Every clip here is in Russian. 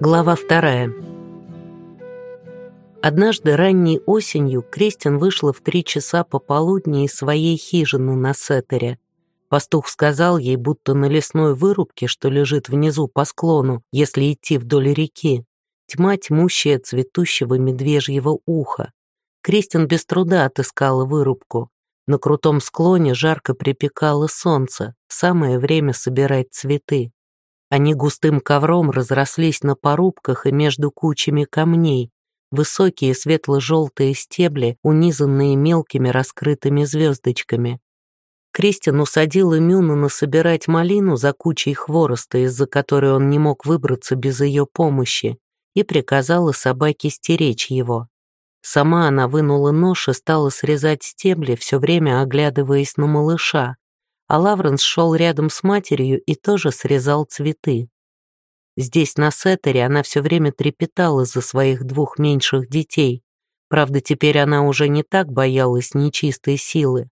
Глава вторая. Однажды ранней осенью Кристин вышла в три часа пополудни из своей хижины на Сеттере. Пастух сказал ей, будто на лесной вырубке, что лежит внизу по склону, если идти вдоль реки, тьма тьмущая цветущего медвежьего уха. Кристин без труда отыскала вырубку. На крутом склоне жарко припекало солнце, самое время собирать цветы. Они густым ковром разрослись на порубках и между кучами камней, высокие светло-желтые стебли, унизанные мелкими раскрытыми звездочками. Кристин усадила Мюнана собирать малину за кучей хвороста, из-за которой он не мог выбраться без ее помощи, и приказала собаке стеречь его. Сама она вынула нож и стала срезать стебли, все время оглядываясь на малыша, а Лавренс шел рядом с матерью и тоже срезал цветы. Здесь, на Сеттере, она все время трепетала за своих двух меньших детей. Правда, теперь она уже не так боялась нечистой силы.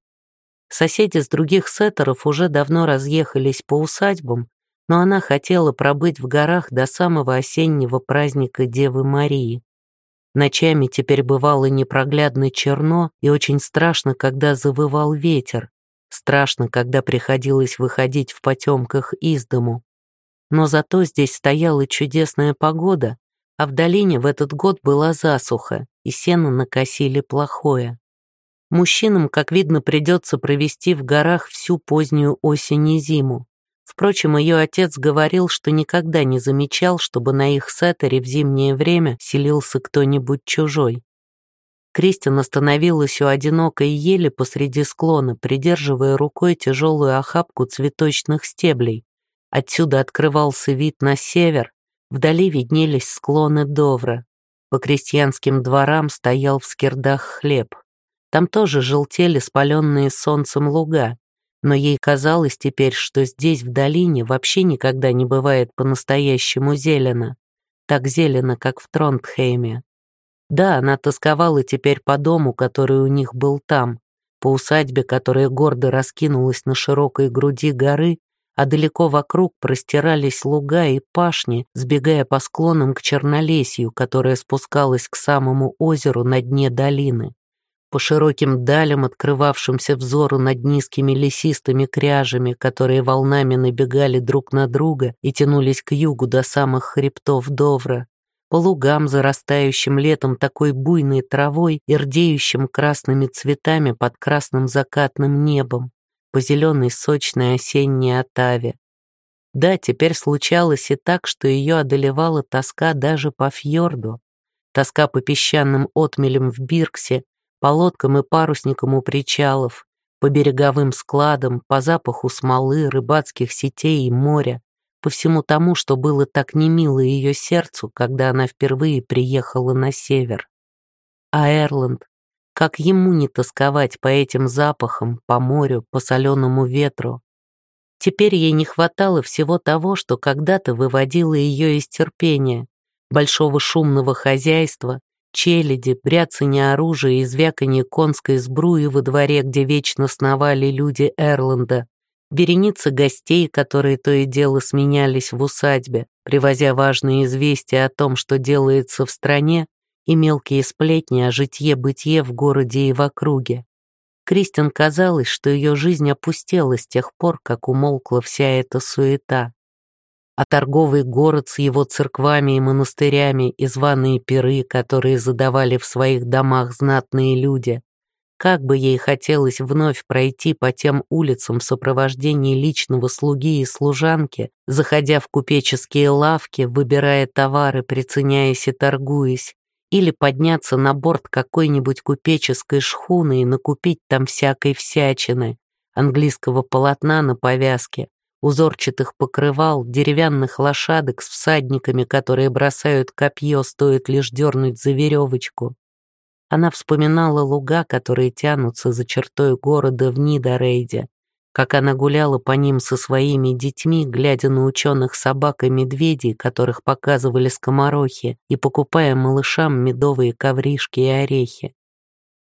Соседи с других сеттеров уже давно разъехались по усадьбам, но она хотела пробыть в горах до самого осеннего праздника Девы Марии. Ночами теперь бывало непроглядно черно и очень страшно, когда завывал ветер, Страшно, когда приходилось выходить в потемках из дому. Но зато здесь стояла чудесная погода, а в долине в этот год была засуха, и сено накосили плохое. Мужчинам, как видно, придется провести в горах всю позднюю осень и зиму. Впрочем, ее отец говорил, что никогда не замечал, чтобы на их сеттере в зимнее время селился кто-нибудь чужой. Кристин остановилась у одинокой ели посреди склона, придерживая рукой тяжелую охапку цветочных стеблей. Отсюда открывался вид на север, вдали виднелись склоны Довра. По крестьянским дворам стоял в скирдах хлеб. Там тоже желтели спаленные солнцем луга, но ей казалось теперь, что здесь, в долине, вообще никогда не бывает по-настоящему зелено. Так зелено, как в Тронтхейме. Да, она тосковала теперь по дому, который у них был там, по усадьбе, которая гордо раскинулась на широкой груди горы, а далеко вокруг простирались луга и пашни, сбегая по склонам к чернолесью, которое спускалось к самому озеру на дне долины. По широким далям, открывавшимся взору над низкими лесистыми кряжами, которые волнами набегали друг на друга и тянулись к югу до самых хребтов Довра, по лугам, зарастающим летом такой буйной травой и рдеющим красными цветами под красным закатным небом, по зеленой сочной осенней отаве. Да, теперь случалось и так, что ее одолевала тоска даже по фьорду, тоска по песчаным отмелям в Бирксе, по лодкам и парусникам у причалов, по береговым складам, по запаху смолы, рыбацких сетей и моря, по всему тому, что было так немило ее сердцу, когда она впервые приехала на север. А Эрланд, как ему не тосковать по этим запахам, по морю, по соленому ветру? Теперь ей не хватало всего того, что когда-то выводило ее из терпения, большого шумного хозяйства, челяди, бряцания оружия и звяканье конской сбруи во дворе, где вечно сновали люди Эрланда, вереница гостей, которые то и дело сменялись в усадьбе, привозя важные известия о том, что делается в стране, и мелкие сплетни о житье-бытие в городе и в округе. Кристин казалось, что ее жизнь опустела с тех пор, как умолкла вся эта суета. А торговый город с его церквами и монастырями и званые пиры, которые задавали в своих домах знатные люди, как бы ей хотелось вновь пройти по тем улицам в сопровождении личного слуги и служанки, заходя в купеческие лавки, выбирая товары, приценяясь и торгуясь, или подняться на борт какой-нибудь купеческой шхуны и накупить там всякой всячины, английского полотна на повязке, узорчатых покрывал, деревянных лошадок с всадниками, которые бросают копье, стоит лишь дернуть за веревочку. Она вспоминала луга, которые тянутся за чертой города в Нидорейде, как она гуляла по ним со своими детьми, глядя на ученых собак и медведей, которых показывали скоморохи, и покупая малышам медовые ковришки и орехи.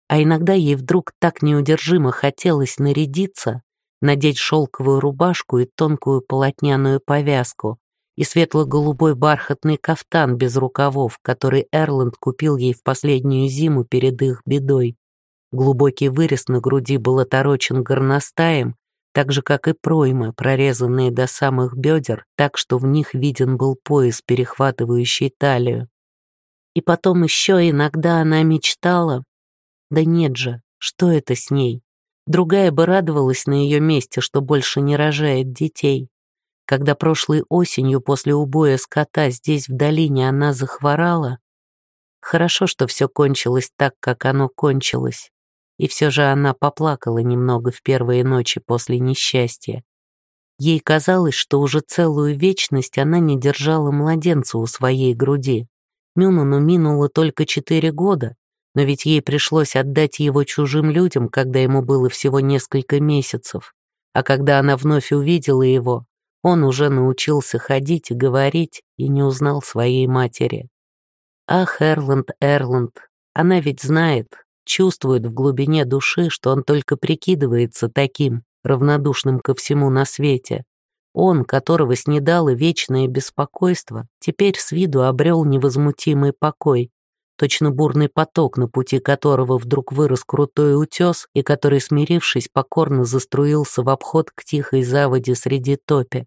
А иногда ей вдруг так неудержимо хотелось нарядиться, надеть шелковую рубашку и тонкую полотняную повязку, и светло-голубой бархатный кафтан без рукавов, который Эрланд купил ей в последнюю зиму перед их бедой. Глубокий вырез на груди был оторочен горностаем, так же, как и проймы, прорезанные до самых бедер, так что в них виден был пояс, перехватывающий талию. И потом еще иногда она мечтала... Да нет же, что это с ней? Другая бы радовалась на ее месте, что больше не рожает детей. Когда прошлой осенью после убоя скота здесь в долине она захворала, хорошо, что все кончилось так, как оно кончилось. И все же она поплакала немного в первые ночи после несчастья. Ей казалось, что уже целую вечность она не держала младенца у своей груди. Мюнану минуло только четыре года, но ведь ей пришлось отдать его чужим людям, когда ему было всего несколько месяцев. А когда она вновь увидела его, он уже научился ходить и говорить и не узнал своей матери. Ах, Эрланд, Эрланд, она ведь знает, чувствует в глубине души, что он только прикидывается таким, равнодушным ко всему на свете. Он, которого снедало вечное беспокойство, теперь с виду обрел невозмутимый покой, точно бурный поток, на пути которого вдруг вырос крутой утес и который, смирившись, покорно заструился в обход к тихой заводе среди топи.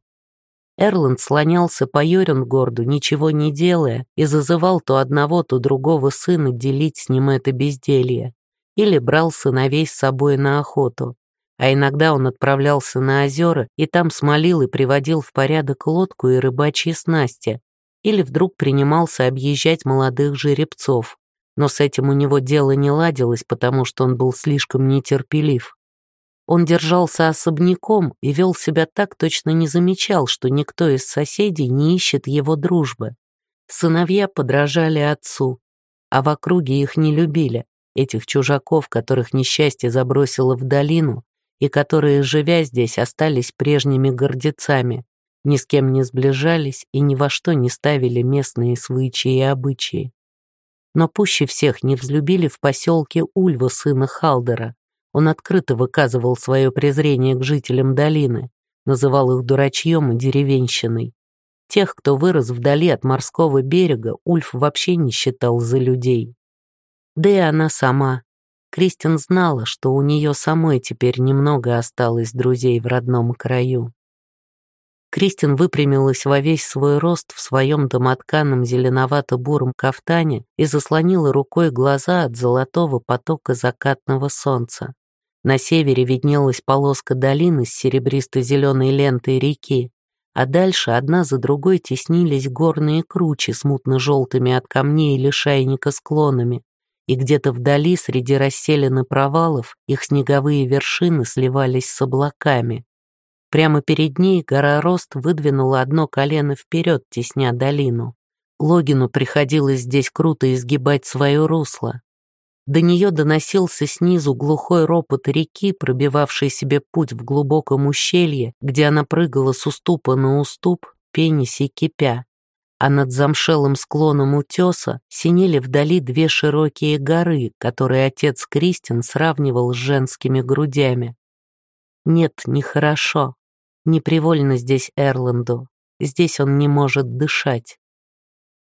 Эрланд слонялся по Йорюнгорду, ничего не делая, и зазывал то одного, то другого сына делить с ним это безделье. Или брал сыновей с собой на охоту. А иногда он отправлялся на озера и там смолил и приводил в порядок лодку и рыбачьи снасти, или вдруг принимался объезжать молодых жеребцов, но с этим у него дело не ладилось, потому что он был слишком нетерпелив. Он держался особняком и вел себя так, точно не замечал, что никто из соседей не ищет его дружбы. Сыновья подражали отцу, а в округе их не любили, этих чужаков, которых несчастье забросило в долину и которые, живя здесь, остались прежними гордецами ни с кем не сближались и ни во что не ставили местные свычи и обычаи. Но пуще всех не взлюбили в поселке Ульва сына Халдера. Он открыто выказывал свое презрение к жителям долины, называл их дурачьем и деревенщиной. Тех, кто вырос вдали от морского берега, Ульф вообще не считал за людей. Да и она сама. Кристин знала, что у нее самой теперь немного осталось друзей в родном краю. Кристин выпрямилась во весь свой рост в своем домотканом зеленовато-буром кафтане и заслонила рукой глаза от золотого потока закатного солнца. На севере виднелась полоска долины с серебристо-зеленой лентой реки, а дальше одна за другой теснились горные кручи с мутно-желтыми от камней и лишайника склонами, и где-то вдали среди расселены провалов их снеговые вершины сливались с облаками. Прямо перед ней гора Рост выдвинула одно колено вперед, тесня долину. Логину приходилось здесь круто изгибать свое русло. До нее доносился снизу глухой ропот реки, пробивавший себе путь в глубоком ущелье, где она прыгала с уступа на уступ, пенясь и кипя. А над замшелым склоном утеса синели вдали две широкие горы, которые отец Кристин сравнивал с женскими грудями. Нет, нехорошо. Непривольно здесь Эрланду, здесь он не может дышать.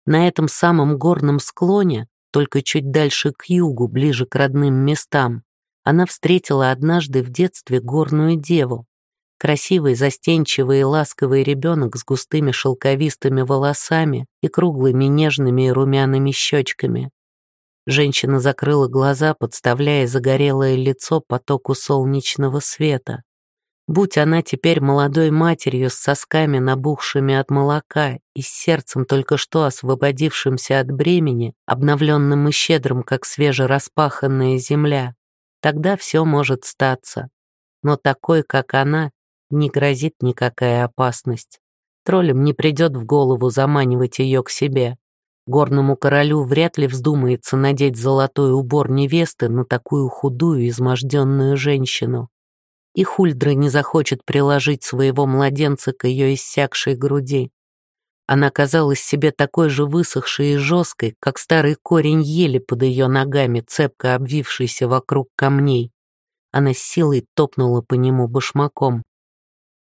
На этом самом горном склоне, только чуть дальше к югу, ближе к родным местам, она встретила однажды в детстве горную деву. Красивый, застенчивый и ласковый ребенок с густыми шелковистыми волосами и круглыми нежными и румяными щечками. Женщина закрыла глаза, подставляя загорелое лицо потоку солнечного света. Будь она теперь молодой матерью с сосками, набухшими от молока и с сердцем только что освободившимся от бремени, обновленным и щедрым, как свежераспаханная земля, тогда все может статься. Но такой, как она, не грозит никакая опасность. Троллям не придет в голову заманивать ее к себе. Горному королю вряд ли вздумается надеть золотой убор невесты на такую худую, изможденную женщину и Хульдра не захочет приложить своего младенца к ее иссякшей груди. Она казалась себе такой же высохшей и жесткой, как старый корень ели под ее ногами, цепко обвившийся вокруг камней. Она с силой топнула по нему башмаком.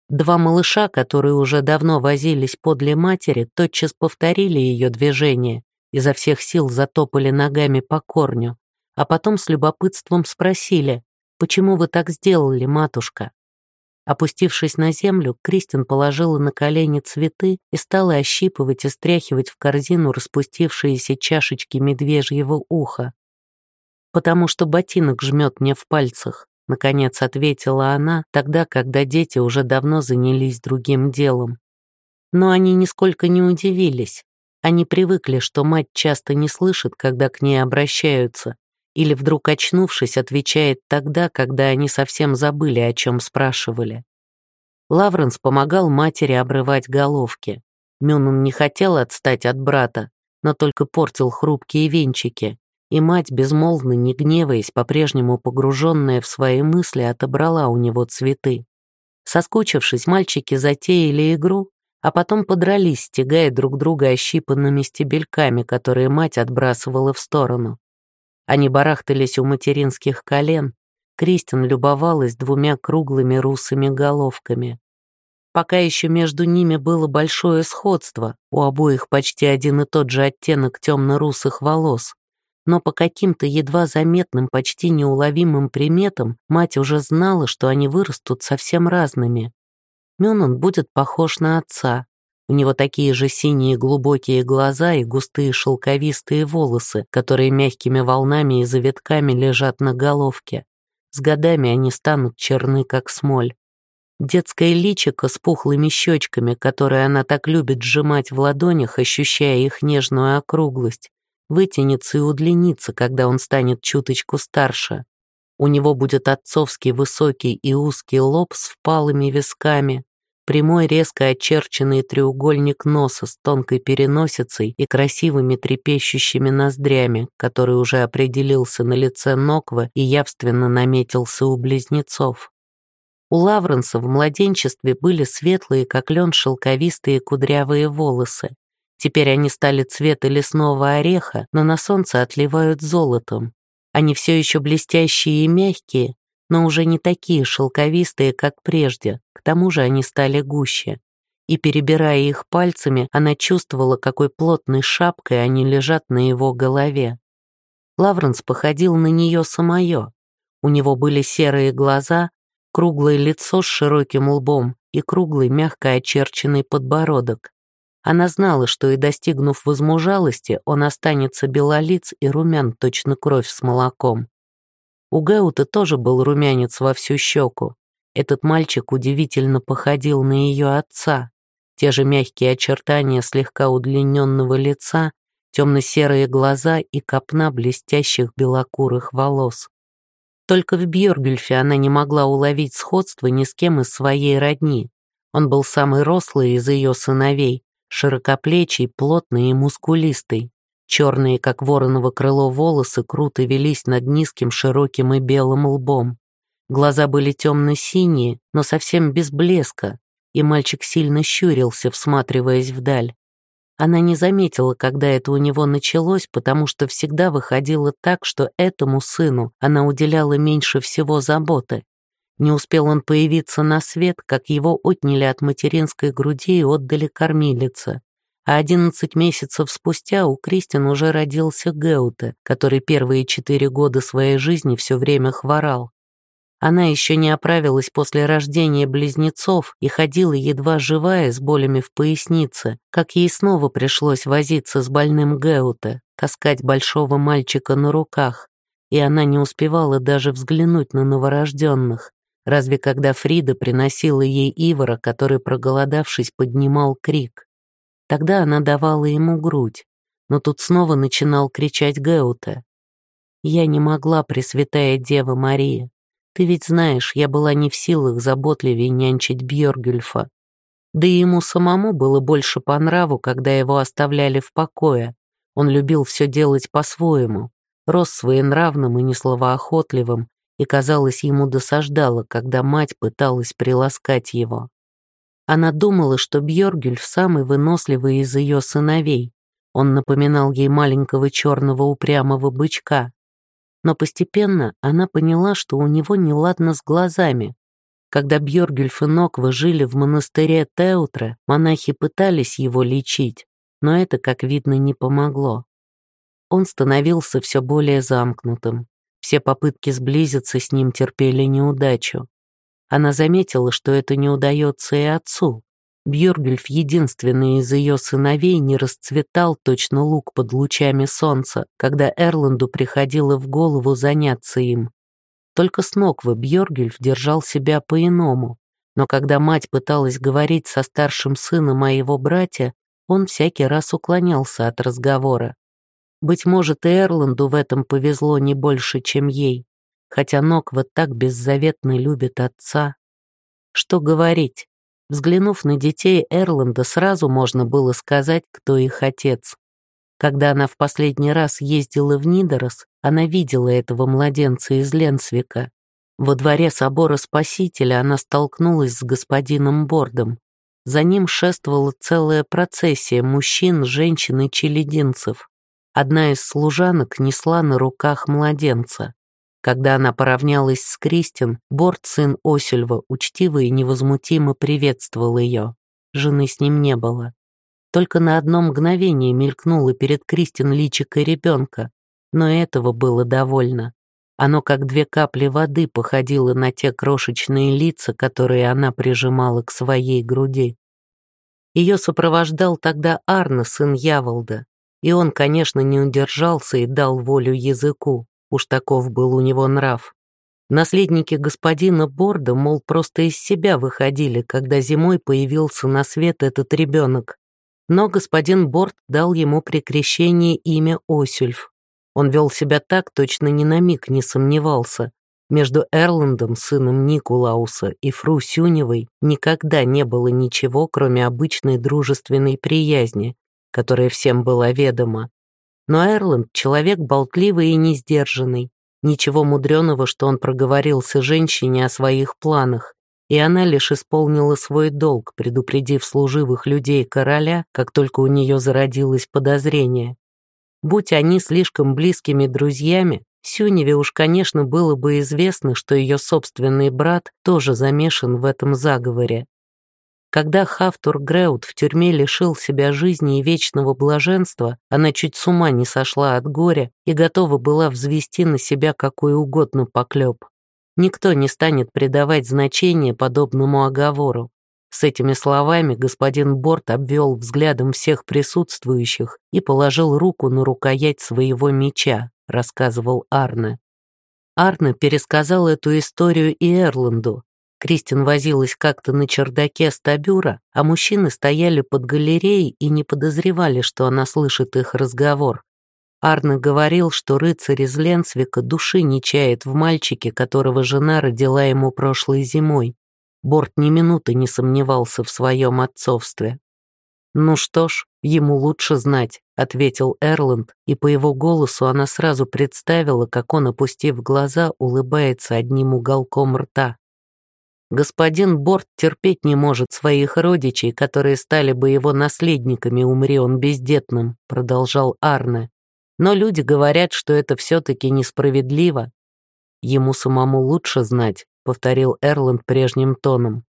Два малыша, которые уже давно возились подле матери, тотчас повторили ее движение, изо всех сил затопали ногами по корню, а потом с любопытством спросили, «Почему вы так сделали, матушка?» Опустившись на землю, Кристин положила на колени цветы и стала ощипывать и стряхивать в корзину распустившиеся чашечки медвежьего уха. «Потому что ботинок жмет мне в пальцах», — наконец ответила она, тогда, когда дети уже давно занялись другим делом. Но они нисколько не удивились. Они привыкли, что мать часто не слышит, когда к ней обращаются, или вдруг очнувшись, отвечает тогда, когда они совсем забыли, о чем спрашивали. Лавренс помогал матери обрывать головки. Мюнун не хотел отстать от брата, но только портил хрупкие венчики, и мать, безмолвно не гневаясь, по-прежнему погруженная в свои мысли, отобрала у него цветы. Соскучившись, мальчики затеяли игру, а потом подрались, стягая друг друга ощипанными стебельками, которые мать отбрасывала в сторону. Они барахтались у материнских колен. Кристин любовалась двумя круглыми русыми головками. Пока еще между ними было большое сходство, у обоих почти один и тот же оттенок темно-русых волос. Но по каким-то едва заметным, почти неуловимым приметам мать уже знала, что они вырастут совсем разными. Мюнон будет похож на отца, у него такие же синие глубокие глаза и густые шелковистые волосы, которые мягкими волнами и завитками лежат на головке. С годами они станут черны, как смоль. Детское личико с пухлыми щечками, которые она так любит сжимать в ладонях, ощущая их нежную округлость, вытянется и удлинится, когда он станет чуточку старше. У него будет отцовский высокий и узкий лоб с впалыми висками, Прямой резко очерченный треугольник носа с тонкой переносицей и красивыми трепещущими ноздрями, который уже определился на лице Ноква и явственно наметился у близнецов. У Лавренса в младенчестве были светлые, как лен, шелковистые кудрявые волосы. Теперь они стали цвета лесного ореха, но на солнце отливают золотом. Они все еще блестящие и мягкие, но уже не такие шелковистые, как прежде, к тому же они стали гуще. И, перебирая их пальцами, она чувствовала, какой плотной шапкой они лежат на его голове. Лавренс походил на нее самое. У него были серые глаза, круглое лицо с широким лбом и круглый, мягко очерченный подбородок. Она знала, что и достигнув возмужалости, он останется белолиц и румян, точно кровь с молоком. У Гаута тоже был румянец во всю щеку. Этот мальчик удивительно походил на ее отца. Те же мягкие очертания слегка удлиненного лица, темно-серые глаза и копна блестящих белокурых волос. Только в Бьоргельфе она не могла уловить сходство ни с кем из своей родни. Он был самый рослый из ее сыновей, широкоплечий, плотный и мускулистый. Черные, как вороново крыло, волосы круто велись над низким, широким и белым лбом. Глаза были темно-синие, но совсем без блеска, и мальчик сильно щурился, всматриваясь вдаль. Она не заметила, когда это у него началось, потому что всегда выходило так, что этому сыну она уделяла меньше всего заботы. Не успел он появиться на свет, как его отняли от материнской груди и отдали кормилице а одиннадцать месяцев спустя у Кристин уже родился Геуте, который первые четыре года своей жизни все время хворал. Она еще не оправилась после рождения близнецов и ходила едва живая с болями в пояснице, как ей снова пришлось возиться с больным Геуте, таскать большого мальчика на руках, и она не успевала даже взглянуть на новорожденных, разве когда Фрида приносила ей Ивара, который, проголодавшись, поднимал крик. Тогда она давала ему грудь, но тут снова начинал кричать Геуте. «Я не могла, Пресвятая Дева Мария. Ты ведь знаешь, я была не в силах заботливее нянчить Бьоргюльфа. Да и ему самому было больше по нраву, когда его оставляли в покое. Он любил все делать по-своему, рос своенравным и несловоохотливым, и, казалось, ему досаждало, когда мать пыталась приласкать его. Она думала, что Бьоргюльф самый выносливый из ее сыновей. Он напоминал ей маленького черного упрямого бычка. Но постепенно она поняла, что у него неладно с глазами. Когда Бьоргюльф и Ноква жили в монастыре Теутре, монахи пытались его лечить, но это, как видно, не помогло. Он становился все более замкнутым. Все попытки сблизиться с ним терпели неудачу. Она заметила, что это не удается и отцу. Бьоргюльф, единственный из ее сыновей, не расцветал точно лук под лучами солнца, когда Эрланду приходило в голову заняться им. Только с Ноквы Бьоргюльф держал себя по-иному, но когда мать пыталась говорить со старшим сыном о его брате, он всякий раз уклонялся от разговора. Быть может, и Эрланду в этом повезло не больше, чем ей, хотя Ноква так беззаветно любит отца. Что говорить? Взглянув на детей Эрланда, сразу можно было сказать, кто их отец. Когда она в последний раз ездила в Нидорос, она видела этого младенца из Ленсвика. Во дворе собора Спасителя она столкнулась с господином Бордом. За ним шествовала целая процессия мужчин, женщин и челединцев. Одна из служанок несла на руках младенца. Когда она поравнялась с Кристин, Борт, сын Осельва, учтиво и невозмутимо приветствовал ее. Жены с ним не было. Только на одно мгновение мелькнуло перед Кристин личико ребенка, но этого было довольно. Оно, как две капли воды, походило на те крошечные лица, которые она прижимала к своей груди. Ее сопровождал тогда Арна, сын Яволда, и он, конечно, не удержался и дал волю языку, уж таков был у него нрав. Наследники господина Борда, мол, просто из себя выходили, когда зимой появился на свет этот ребенок. Но господин Борд дал ему при крещении имя Осюльф, он вел себя так, точно ни на миг не сомневался. Между Эрландом, сыном Никулауса, и Фру Сюневой никогда не было ничего, кроме обычной дружественной приязни, которая всем была ведома. Но Эрланд — человек болтливый и несдержанный. Ничего мудреного, что он проговорился женщине о своих планах, и она лишь исполнила свой долг, предупредив служивых людей короля, как только у нее зародилось подозрение. Будь они слишком близкими друзьями, Сюневе уж, конечно, было бы известно, что ее собственный брат тоже замешан в этом заговоре. Когда Хафтур Греут в тюрьме лишил себя жизни и вечного блаженства, она чуть с ума не сошла от горя и готова была взвести на себя какой угодно поклеп. Никто не станет придавать значение подобному оговору. С этими словами господин Борт обвел взглядом всех присутствующих и положил руку на рукоять своего меча, рассказывал Арне. Арне пересказал эту историю и Эрланду. Кристин возилась как-то на чердаке стабюра, а мужчины стояли под галереей и не подозревали, что она слышит их разговор. Арне говорил, что рыцарь из Ленсвика души не чает в мальчике, которого жена родила ему прошлой зимой, Борт ни минуты не сомневался в своем отцовстве. «Ну что ж, ему лучше знать», — ответил Эрланд, и по его голосу она сразу представила, как он, опустив глаза, улыбается одним уголком рта. Господин Борт терпеть не может своих родичей, которые стали бы его наследниками, умри он бездетным, продолжал Арне. Но люди говорят, что это все-таки несправедливо. Ему самому лучше знать, повторил Эрланд прежним тоном.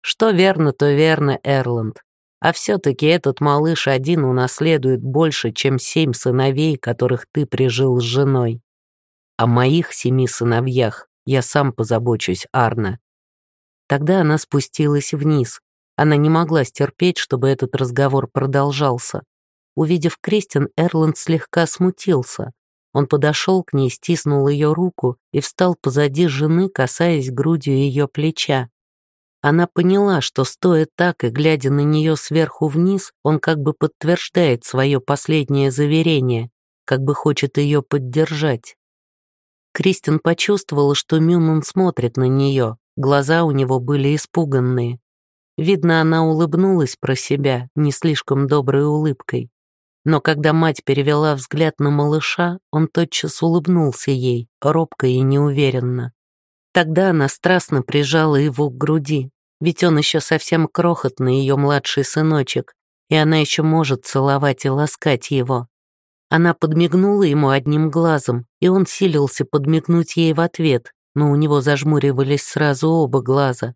Что верно, то верно, Эрланд. А все-таки этот малыш один унаследует больше, чем семь сыновей, которых ты прижил с женой. О моих семи сыновьях я сам позабочусь, Арна. Тогда она спустилась вниз. Она не могла стерпеть, чтобы этот разговор продолжался. Увидев Кристин, Эрланд слегка смутился. Он подошел к ней, стиснул ее руку и встал позади жены, касаясь грудью ее плеча. Она поняла, что, стоя так и глядя на нее сверху вниз, он как бы подтверждает свое последнее заверение, как бы хочет ее поддержать. Кристин почувствовала, что Мюнман смотрит на нее, глаза у него были испуганные. Видно, она улыбнулась про себя не слишком доброй улыбкой. Но когда мать перевела взгляд на малыша, он тотчас улыбнулся ей, робко и неуверенно. Тогда она страстно прижала его к груди, ведь он еще совсем крохотный, ее младший сыночек, и она еще может целовать и ласкать его. Она подмигнула ему одним глазом, и он силился подмигнуть ей в ответ, но у него зажмуривались сразу оба глаза.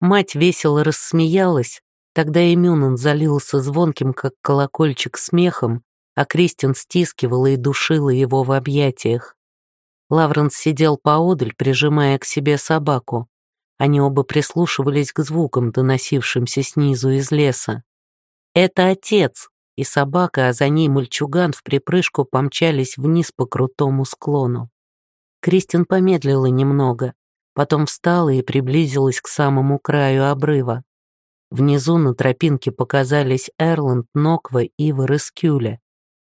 Мать весело рассмеялась, тогда и Мюнан залился звонким, как колокольчик, смехом, а Кристин стискивала и душила его в объятиях. Лавренс сидел поодаль, прижимая к себе собаку. Они оба прислушивались к звукам, доносившимся снизу из леса. «Это отец!» И собака, а за ней мальчуган в припрыжку помчались вниз по крутому склону. Кристин помедлила немного, потом встала и приблизилась к самому краю обрыва. Внизу на тропинке показались Эрланд, Ноква и Варескюля.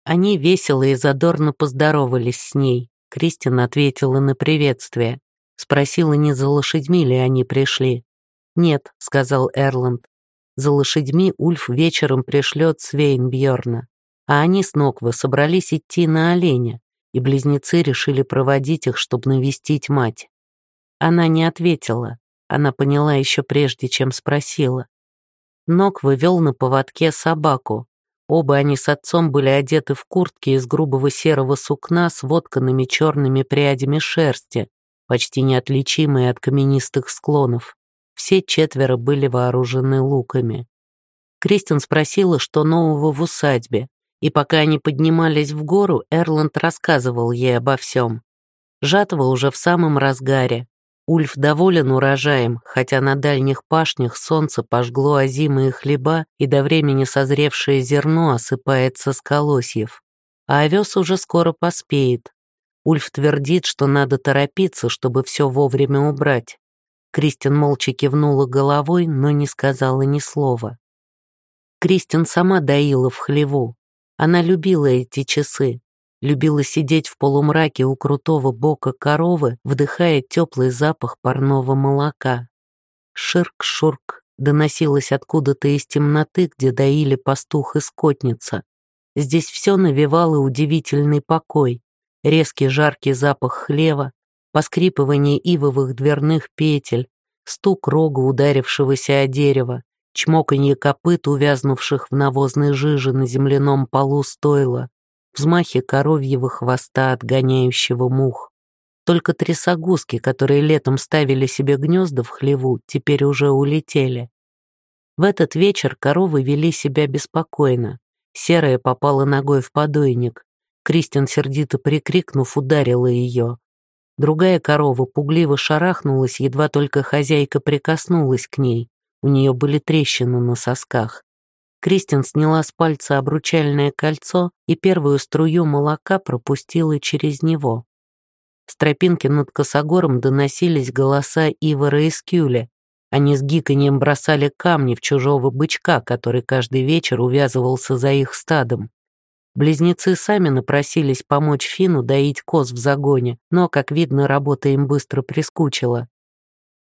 Они весело и задорно поздоровались с ней. Кристин ответила на приветствие. Спросила, не за лошадьми ли они пришли. «Нет», — сказал Эрланд. «За лошадьми Ульф вечером пришлет Свейнбьерна, а они с Ноква собрались идти на оленя, и близнецы решили проводить их, чтобы навестить мать». Она не ответила, она поняла еще прежде, чем спросила. Нок вывел на поводке собаку. Оба они с отцом были одеты в куртки из грубого серого сукна с вотканными черными прядями шерсти, почти неотличимые от каменистых склонов. Все четверо были вооружены луками. Кристин спросила, что нового в усадьбе, и пока они поднимались в гору, Эрланд рассказывал ей обо всем. Жатва уже в самом разгаре. Ульф доволен урожаем, хотя на дальних пашнях солнце пожгло озимые хлеба, и до времени созревшее зерно осыпается с колосьев. А овес уже скоро поспеет, Ульф твердит, что надо торопиться, чтобы все вовремя убрать. Кристин молча кивнула головой, но не сказала ни слова. Кристин сама доила в хлеву. Она любила эти часы, любила сидеть в полумраке у крутого бока коровы, вдыхая теплый запах парного молока. Ширк-шурк доносилось откуда-то из темноты, где доили пастух и скотница. Здесь все навевало удивительный покой резкий жаркий запах хлева, поскрипывание ивовых дверных петель, стук рога, ударившегося о дерево, чмоканье копыт, увязнувших в навозной жиже на земляном полу стойла, взмахи коровьего хвоста, отгоняющего мух. Только трясогузки, которые летом ставили себе гнезда в хлеву, теперь уже улетели. В этот вечер коровы вели себя беспокойно. Серая попала ногой в подойник. Кристин, сердито прикрикнув, ударила ее. Другая корова пугливо шарахнулась, едва только хозяйка прикоснулась к ней. У нее были трещины на сосках. Кристин сняла с пальца обручальное кольцо и первую струю молока пропустила через него. С тропинки над косогором доносились голоса Ивара и Скюля. Они с гиканьем бросали камни в чужого бычка, который каждый вечер увязывался за их стадом. Близнецы сами напросились помочь Фину доить коз в загоне, но, как видно, работа им быстро прискучила.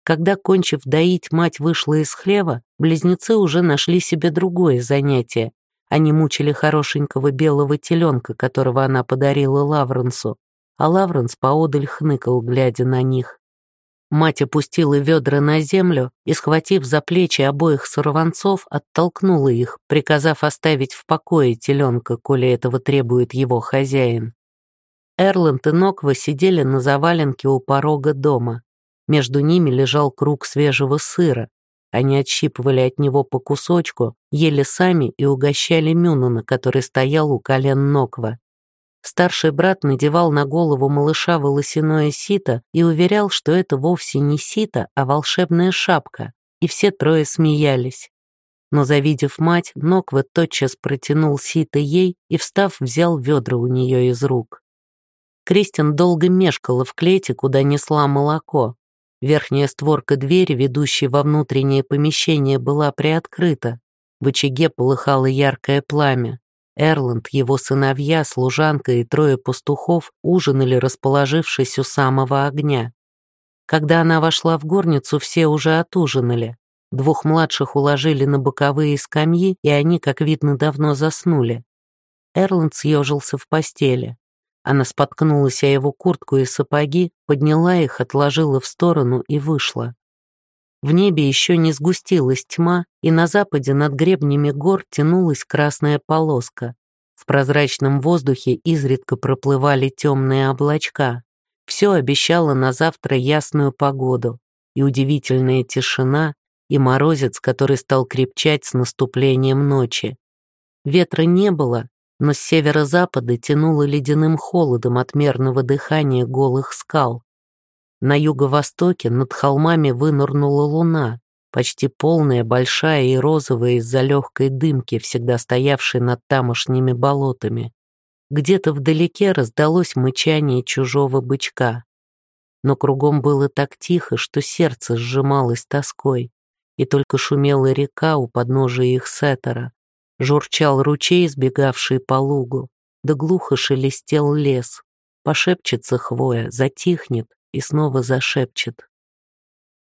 Когда, кончив доить, мать вышла из хлева, близнецы уже нашли себе другое занятие. Они мучили хорошенького белого теленка, которого она подарила Лавренсу, а Лавренс поодаль хныкал, глядя на них. Мать опустила ведра на землю и, схватив за плечи обоих сорванцов, оттолкнула их, приказав оставить в покое теленка, коли этого требует его хозяин. Эрланд и Ноква сидели на заваленке у порога дома. Между ними лежал круг свежего сыра. Они отщипывали от него по кусочку, ели сами и угощали Мюнана, который стоял у колен Ноква. Старший брат надевал на голову малыша волосяное сито и уверял, что это вовсе не сито, а волшебная шапка, и все трое смеялись. Но, завидев мать, Ноква тотчас протянул сито ей и, встав, взял ведра у нее из рук. Кристин долго мешкала в клете, куда несла молоко. Верхняя створка двери, ведущей во внутреннее помещение, была приоткрыта. В очаге полыхало яркое пламя. Эрланд, его сыновья, служанка и трое пастухов ужинали, расположившись у самого огня. Когда она вошла в горницу, все уже отужинали. Двух младших уложили на боковые скамьи, и они, как видно, давно заснули. Эрланд съежился в постели. Она споткнулась о его куртку и сапоги, подняла их, отложила в сторону и вышла. В небе еще не сгустилась тьма, и на западе над гребнями гор тянулась красная полоска. В прозрачном воздухе изредка проплывали темные облачка. Все обещало на завтра ясную погоду и удивительная тишина, и морозец, который стал крепчать с наступлением ночи. Ветра не было, но с северо-запада тянуло ледяным холодом от мерного дыхания голых скал. На юго-востоке над холмами вынырнула луна, почти полная, большая и розовая из-за легкой дымки, всегда стоявшей над тамошними болотами. Где-то вдалеке раздалось мычание чужого бычка. Но кругом было так тихо, что сердце сжималось тоской, и только шумела река у подножия их сеттера, журчал ручей, сбегавший по лугу, да глухо шелестел лес. Пошепчется хвоя, затихнет и снова зашепчет.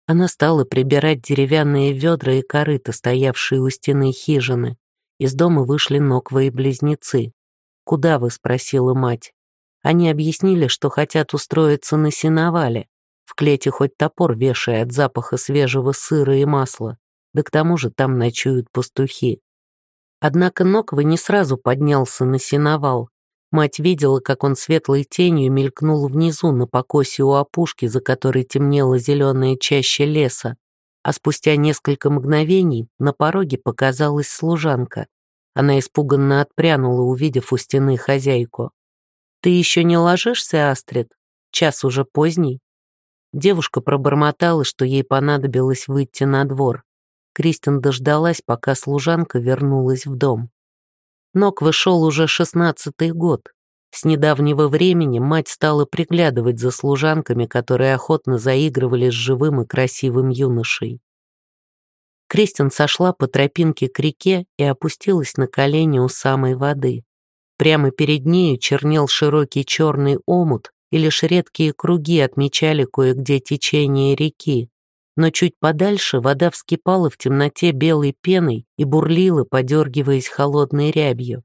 Она стала прибирать деревянные ведра и корыта, стоявшие у стены хижины. Из дома вышли Ноква близнецы. «Куда вы?» — спросила мать. Они объяснили, что хотят устроиться на сеновале. В клете хоть топор вешает запаха свежего сыра и масла, да к тому же там ночуют пастухи. Однако Ноква не сразу поднялся на сеновал. Мать видела, как он светлой тенью мелькнул внизу на покосе у опушки, за которой темнела зеленая чаща леса, а спустя несколько мгновений на пороге показалась служанка. Она испуганно отпрянула, увидев у стены хозяйку. «Ты еще не ложишься, Астрид? Час уже поздний». Девушка пробормотала, что ей понадобилось выйти на двор. Кристин дождалась, пока служанка вернулась в дом. Нок вышел уже шестнадцатый год. С недавнего времени мать стала приглядывать за служанками, которые охотно заигрывали с живым и красивым юношей. Кристин сошла по тропинке к реке и опустилась на колени у самой воды. Прямо перед нею чернел широкий черный омут, и лишь редкие круги отмечали кое-где течение реки но чуть подальше вода вскипала в темноте белой пеной и бурлила, подергиваясь холодной рябью.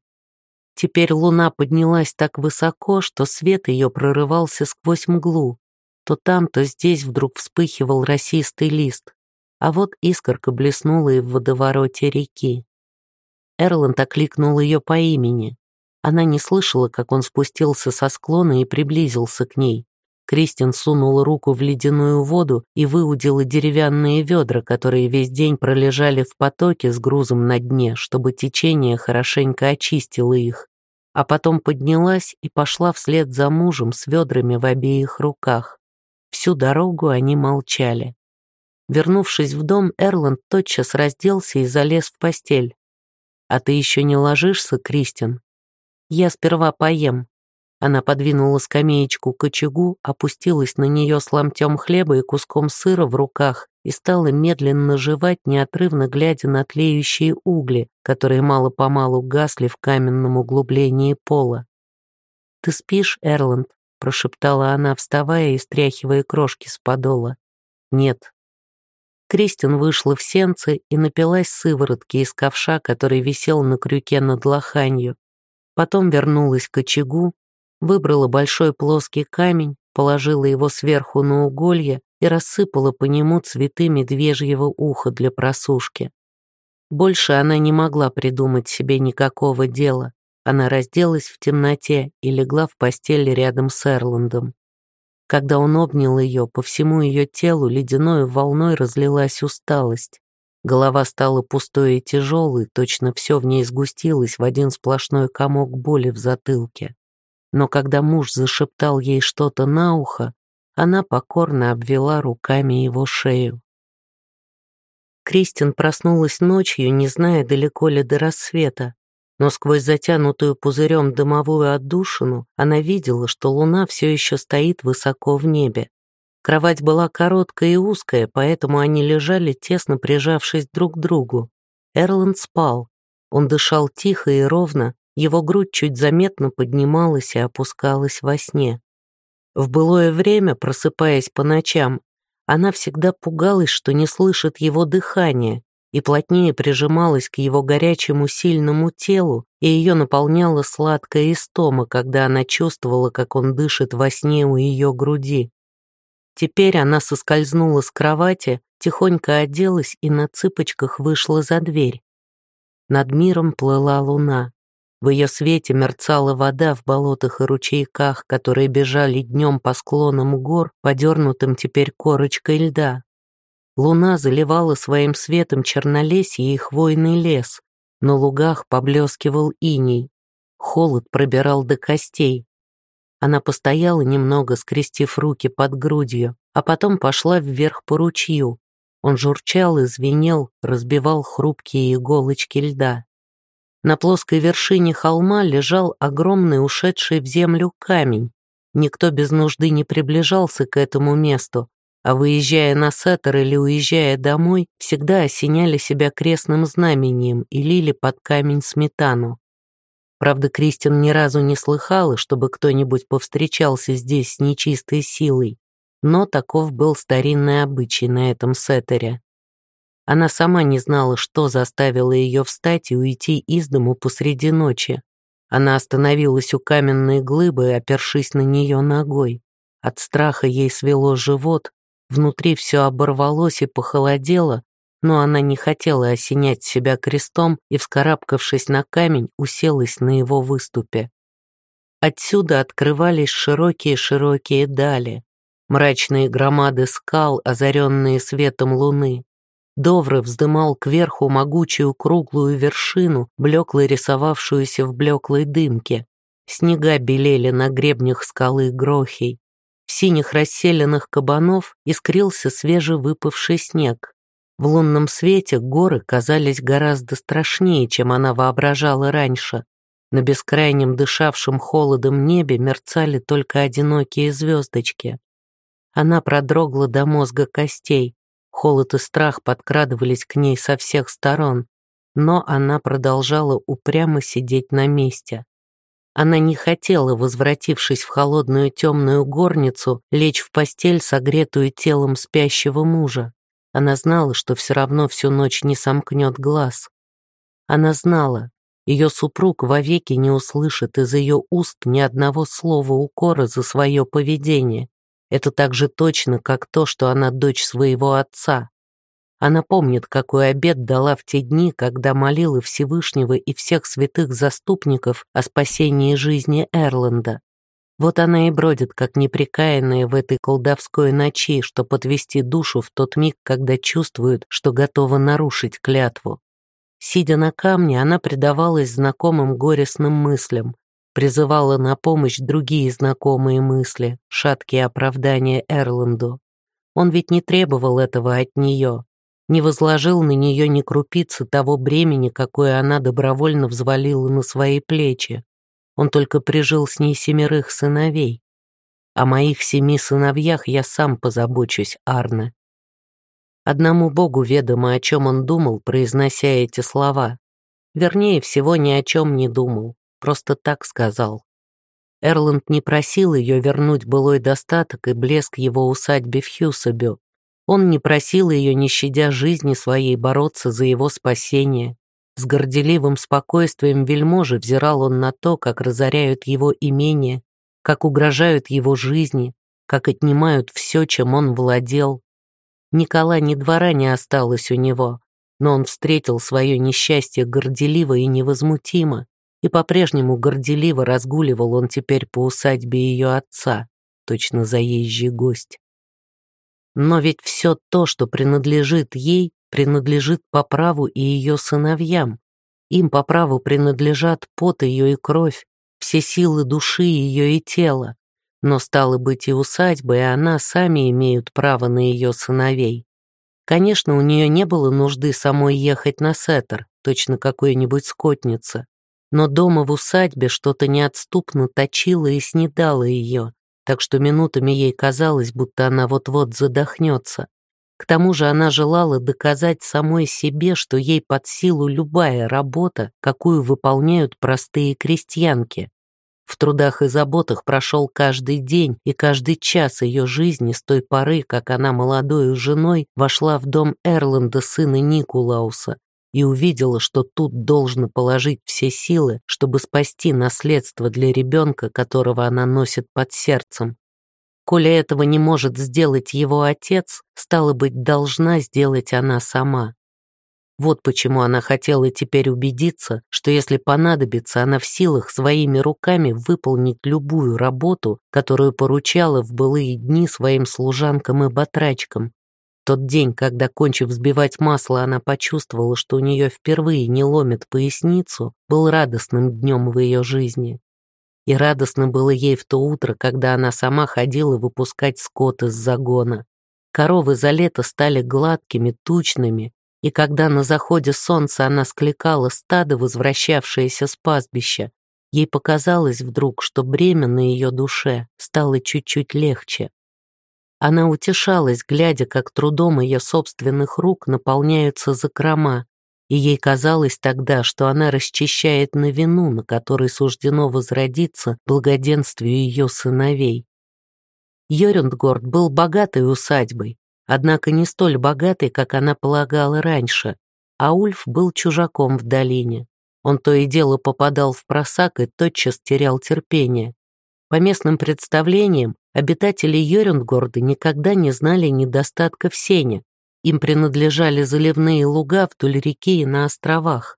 Теперь луна поднялась так высоко, что свет ее прорывался сквозь мглу. То там, то здесь вдруг вспыхивал росистый лист, а вот искорка блеснула и в водовороте реки. Эрланд окликнул ее по имени. Она не слышала, как он спустился со склона и приблизился к ней. Кристин сунула руку в ледяную воду и выудила деревянные ведра, которые весь день пролежали в потоке с грузом на дне, чтобы течение хорошенько очистило их. А потом поднялась и пошла вслед за мужем с ведрами в обеих руках. Всю дорогу они молчали. Вернувшись в дом, Эрланд тотчас разделся и залез в постель. «А ты еще не ложишься, Кристин?» «Я сперва поем», она подвинула скамеечку к очагу, опустилась на нее с ломтем хлеба и куском сыра в руках и стала медленно жевать, неотрывно глядя на тлеющие угли, которые мало-помалу гасли в каменном углублении пола. «Ты спишь, Эрланд?» — прошептала она, вставая и стряхивая крошки с подола. «Нет». Кристин вышла в сенце и напилась сыворотки из ковша, который висел на крюке над лоханью. Потом вернулась к очагу, выбрала большой плоский камень, положила его сверху на уголье и рассыпала по нему цветы медвежьего уха для просушки. Больше она не могла придумать себе никакого дела. Она разделась в темноте и легла в постель рядом с Эрландом. Когда он обнял ее, по всему ее телу ледяной волной разлилась усталость. Голова стала пустой и тяжелой, точно все в ней сгустилось в один сплошной комок боли в затылке но когда муж зашептал ей что-то на ухо, она покорно обвела руками его шею. Кристин проснулась ночью, не зная, далеко ли до рассвета, но сквозь затянутую пузырем дымовую отдушину она видела, что луна все еще стоит высоко в небе. Кровать была короткая и узкая, поэтому они лежали, тесно прижавшись друг к другу. Эрланд спал. Он дышал тихо и ровно, его грудь чуть заметно поднималась и опускалась во сне. В былое время, просыпаясь по ночам, она всегда пугалась, что не слышит его дыхания, и плотнее прижималась к его горячему сильному телу, и ее наполняла сладкая истома, когда она чувствовала, как он дышит во сне у ее груди. Теперь она соскользнула с кровати, тихонько оделась и на цыпочках вышла за дверь. Над миром плыла луна. В ее свете мерцала вода в болотах и ручейках, которые бежали днем по склонам гор, подернутым теперь корочкой льда. Луна заливала своим светом чернолесье и хвойный лес. На лугах поблескивал иней. Холод пробирал до костей. Она постояла немного, скрестив руки под грудью, а потом пошла вверх по ручью. Он журчал и звенел, разбивал хрупкие иголочки льда. На плоской вершине холма лежал огромный ушедший в землю камень. Никто без нужды не приближался к этому месту, а выезжая на Сеттер или уезжая домой, всегда осеняли себя крестным знамением и лили под камень сметану. Правда, Кристин ни разу не слыхала, чтобы кто-нибудь повстречался здесь с нечистой силой, но таков был старинный обычай на этом Сеттере. Она сама не знала, что заставило ее встать и уйти из дому посреди ночи. Она остановилась у каменной глыбы, опершись на нее ногой. От страха ей свело живот, внутри все оборвалось и похолодело, но она не хотела осенять себя крестом и, вскарабкавшись на камень, уселась на его выступе. Отсюда открывались широкие-широкие дали, мрачные громады скал, озаренные светом луны. Довры вздымал кверху могучую круглую вершину, блекло рисовавшуюся в блеклой дымке. Снега белели на гребнях скалы Грохей. В синих расселенных кабанов искрился свежевыпавший снег. В лунном свете горы казались гораздо страшнее, чем она воображала раньше. На бескрайнем дышавшем холодом небе мерцали только одинокие звездочки. Она продрогла до мозга костей. Холод и страх подкрадывались к ней со всех сторон, но она продолжала упрямо сидеть на месте. Она не хотела, возвратившись в холодную темную горницу, лечь в постель, согретую телом спящего мужа. Она знала, что все равно всю ночь не сомкнет глаз. Она знала, ее супруг вовеки не услышит из ее уст ни одного слова укора за свое поведение, это так же точно, как то, что она дочь своего отца. Она помнит, какой обед дала в те дни, когда молила Всевышнего и всех святых заступников о спасении жизни Эрланда. Вот она и бродит, как неприкаянная в этой колдовской ночи, что подвести душу в тот миг, когда чувствует, что готова нарушить клятву. Сидя на камне, она предавалась знакомым горестным мыслям, призывала на помощь другие знакомые мысли, шаткие оправдания Эрланду. Он ведь не требовал этого от нее, не возложил на нее ни крупицы того бремени, какое она добровольно взвалила на свои плечи. Он только прижил с ней семерых сыновей. О моих семи сыновьях я сам позабочусь, Арне. Одному Богу ведомо, о чем он думал, произнося эти слова. Вернее всего, ни о чем не думал просто так сказал. Эрланд не просил ее вернуть былой достаток и блеск его усадьбе в Хьюсабю. Он не просил ее, не щадя жизни своей, бороться за его спасение. С горделивым спокойствием вельможи взирал он на то, как разоряют его имение, как угрожают его жизни, как отнимают все, чем он владел. Никола ни двора не осталось у него, но он встретил свое несчастье горделиво и невозмутимо, и по-прежнему горделиво разгуливал он теперь по усадьбе ее отца, точно заезжий гость. Но ведь все то, что принадлежит ей, принадлежит по праву и ее сыновьям. Им по праву принадлежат пот ее и кровь, все силы души ее и тела. Но стало быть и усадьба, и она сами имеют право на ее сыновей. Конечно, у нее не было нужды самой ехать на сеттер, точно какой-нибудь скотница но дома в усадьбе что-то неотступно точило и снедало ее, так что минутами ей казалось, будто она вот-вот задохнется. К тому же она желала доказать самой себе, что ей под силу любая работа, какую выполняют простые крестьянки. В трудах и заботах прошел каждый день и каждый час ее жизни с той поры, как она молодой женой вошла в дом Эрланда, сына Никулауса, и увидела, что тут должно положить все силы, чтобы спасти наследство для ребенка, которого она носит под сердцем. Коли этого не может сделать его отец, стало быть, должна сделать она сама. Вот почему она хотела теперь убедиться, что если понадобится, она в силах своими руками выполнить любую работу, которую поручала в былые дни своим служанкам и батрачкам. Тот день, когда, кончив взбивать масло, она почувствовала, что у нее впервые не ломит поясницу, был радостным днем в ее жизни. И радостно было ей в то утро, когда она сама ходила выпускать скот из загона. Коровы за лето стали гладкими, тучными, и когда на заходе солнца она скликала стадо, возвращавшееся с пастбища, ей показалось вдруг, что бремя на ее душе стало чуть-чуть легче. Она утешалась, глядя, как трудом ее собственных рук наполняются закрома, и ей казалось тогда, что она расчищает на вину, на которой суждено возродиться благоденствию ее сыновей. Йорюндгорд был богатой усадьбой, однако не столь богатой, как она полагала раньше, а Ульф был чужаком в долине. Он то и дело попадал в просак и тотчас терял терпение. По местным представлениям, обитатели Йорюндгорда никогда не знали недостатка в сене. Им принадлежали заливные луга вдоль реки и на островах.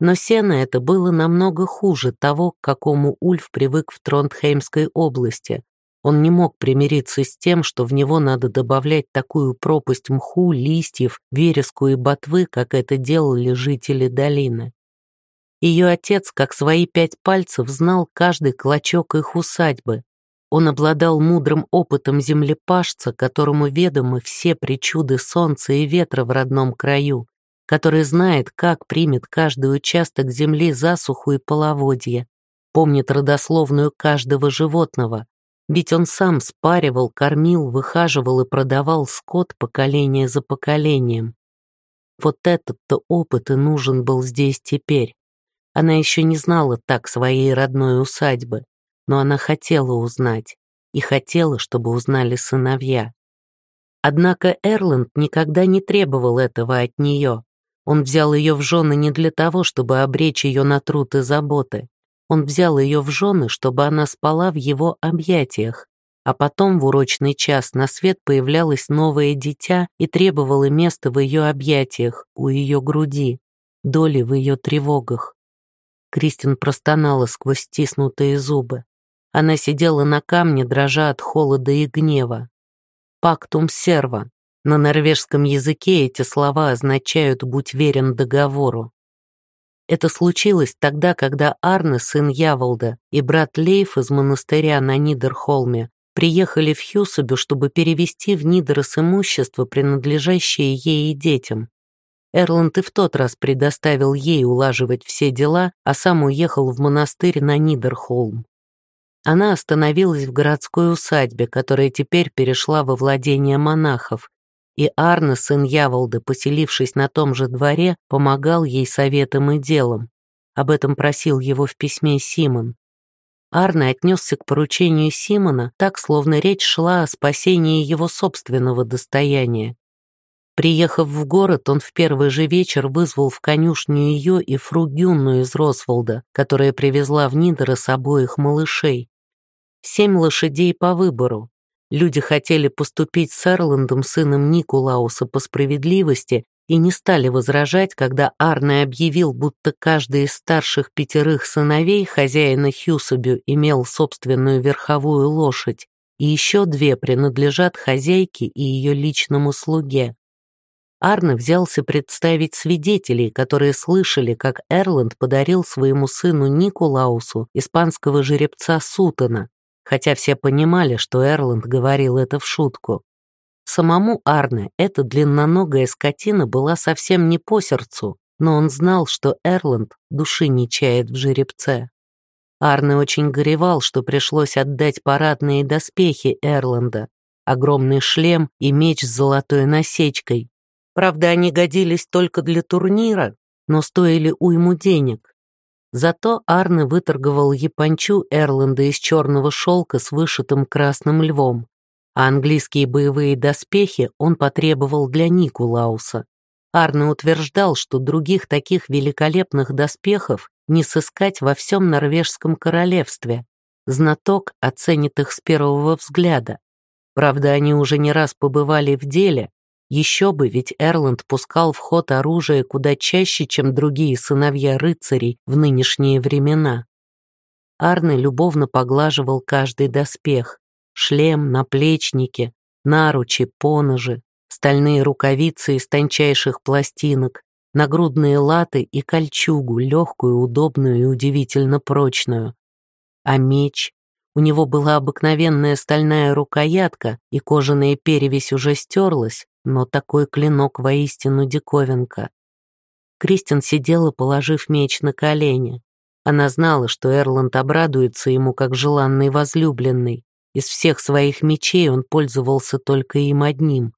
Но сено это было намного хуже того, к какому Ульф привык в Тронтхеймской области, он не мог примириться с тем, что в него надо добавлять такую пропасть мху, листьев, вереску и ботвы, как это делали жители долины. Ее отец, как свои пять пальцев, знал каждый клочок их усадьбы. Он обладал мудрым опытом землепашца, которому ведомы все причуды солнца и ветра в родном краю, который знает, как примет каждый участок земли засуху и половодье, помнит родословную каждого животного, ведь он сам спаривал, кормил, выхаживал и продавал скот поколение за поколением. Вот этот-то опыт и нужен был здесь теперь. Она еще не знала так своей родной усадьбы, но она хотела узнать, и хотела, чтобы узнали сыновья. Однако Эрланд никогда не требовал этого от нее. Он взял ее в жены не для того, чтобы обречь ее на труд и заботы. Он взял ее в жены, чтобы она спала в его объятиях, а потом в урочный час на свет появлялось новое дитя и требовало места в ее объятиях, у ее груди, доли в ее тревогах. Кристин простонала сквозь стиснутые зубы. Она сидела на камне, дрожа от холода и гнева. «Пактум серва». На норвежском языке эти слова означают «будь верен договору». Это случилось тогда, когда Арне, сын Яволда, и брат Лейф из монастыря на Нидерхолме приехали в Хьюсабю, чтобы перевести в Нидерос имущество, принадлежащее ей и детям. Эрланд и в тот раз предоставил ей улаживать все дела, а сам уехал в монастырь на Нидерхолм. Она остановилась в городской усадьбе, которая теперь перешла во владение монахов, и Арне, сын Яволды, поселившись на том же дворе, помогал ей советом и делом. Об этом просил его в письме Симон. Арне отнесся к поручению Симона так, словно речь шла о спасении его собственного достояния. Приехав в город, он в первый же вечер вызвал в конюшню ее и фру Гюнну из Росволда, которая привезла в Нидера с обоих малышей. Семь лошадей по выбору, Люди хотели поступить с Эрландом, сыном Никулауса, по справедливости и не стали возражать, когда Арне объявил, будто каждый из старших пятерых сыновей хозяина Хьюсабю имел собственную верховую лошадь, и еще две принадлежат хозяйке и ее личному слуге. Арне взялся представить свидетелей, которые слышали, как Эрланд подарил своему сыну Никулаусу испанского жеребца Сутана, хотя все понимали, что Эрланд говорил это в шутку. Самому Арне эта длинноногая скотина была совсем не по сердцу, но он знал, что Эрланд души не чает в жеребце. Арне очень горевал, что пришлось отдать парадные доспехи Эрланда, огромный шлем и меч с золотой насечкой. Правда, они годились только для турнира, но стоили уйму денег. Зато Арне выторговал япончу Эрланда из черного шелка с вышитым красным львом, а английские боевые доспехи он потребовал для Никулауса. Арне утверждал, что других таких великолепных доспехов не сыскать во всем норвежском королевстве. Знаток оценит их с первого взгляда. Правда, они уже не раз побывали в деле, Еще бы, ведь Эрланд пускал в ход оружие куда чаще, чем другие сыновья рыцарей в нынешние времена. Арне любовно поглаживал каждый доспех. Шлем, наплечники, наручи, поножи, стальные рукавицы из тончайших пластинок, нагрудные латы и кольчугу, легкую, удобную и удивительно прочную. А меч? У него была обыкновенная стальная рукоятка, и кожаная перевесь уже стерлась, но такой клинок воистину диковинка. Кристин сидела, положив меч на колени. Она знала, что Эрланд обрадуется ему как желанный возлюбленный. Из всех своих мечей он пользовался только им одним.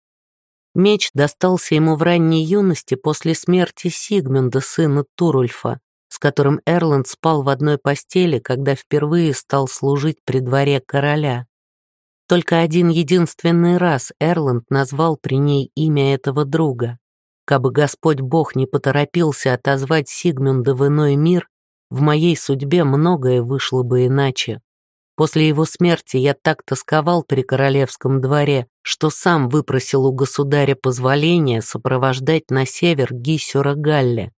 Меч достался ему в ранней юности после смерти Сигмунда, сына Турульфа, с которым Эрланд спал в одной постели, когда впервые стал служить при дворе короля. Только один единственный раз Эрланд назвал при ней имя этого друга. Кабы Господь Бог не поторопился отозвать Сигмунда в иной мир, в моей судьбе многое вышло бы иначе. После его смерти я так тосковал при королевском дворе, что сам выпросил у государя позволения сопровождать на север Гиссера Галле.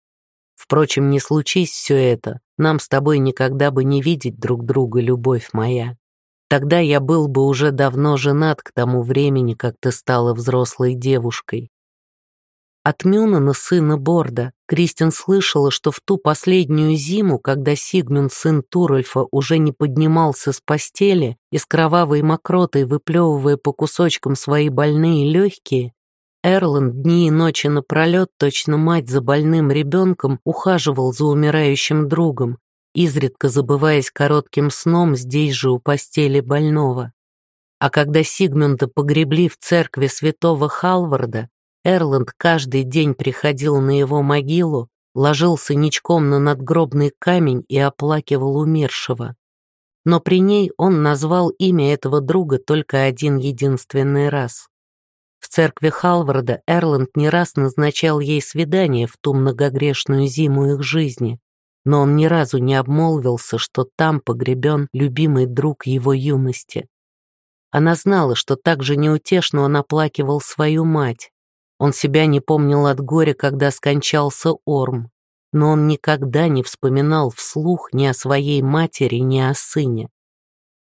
Впрочем, не случись все это, нам с тобой никогда бы не видеть друг друга, любовь моя. Тогда я был бы уже давно женат к тому времени, как ты стала взрослой девушкой. От Мюнана, сына Борда, Кристин слышала, что в ту последнюю зиму, когда Сигмюнд, сын Турольфа, уже не поднимался с постели и с кровавой мокротой, выплевывая по кусочкам свои больные легкие, Эрланд дни и ночи напролет, точно мать за больным ребенком, ухаживал за умирающим другом, изредка забываясь коротким сном здесь же у постели больного. А когда Сигмунда погребли в церкви святого Халварда, Эрланд каждый день приходил на его могилу, ложился ничком на надгробный камень и оплакивал умершего. Но при ней он назвал имя этого друга только один единственный раз. В церкви Халварда Эрланд не раз назначал ей свидание в ту многогрешную зиму их жизни, но он ни разу не обмолвился, что там погребен любимый друг его юности. Она знала, что так же неутешно он оплакивал свою мать, он себя не помнил от горя, когда скончался Орм, но он никогда не вспоминал вслух ни о своей матери, ни о сыне.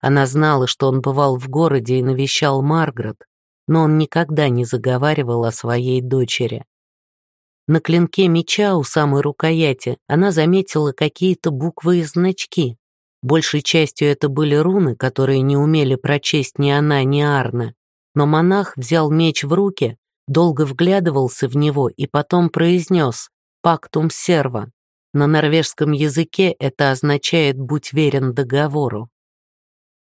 Она знала, что он бывал в городе и навещал Маргарет, но он никогда не заговаривал о своей дочери. На клинке меча у самой рукояти она заметила какие-то буквы и значки. Большей частью это были руны, которые не умели прочесть ни она, ни Арна. Но монах взял меч в руки, долго вглядывался в него и потом произнес «пактум серва». На норвежском языке это означает «будь верен договору».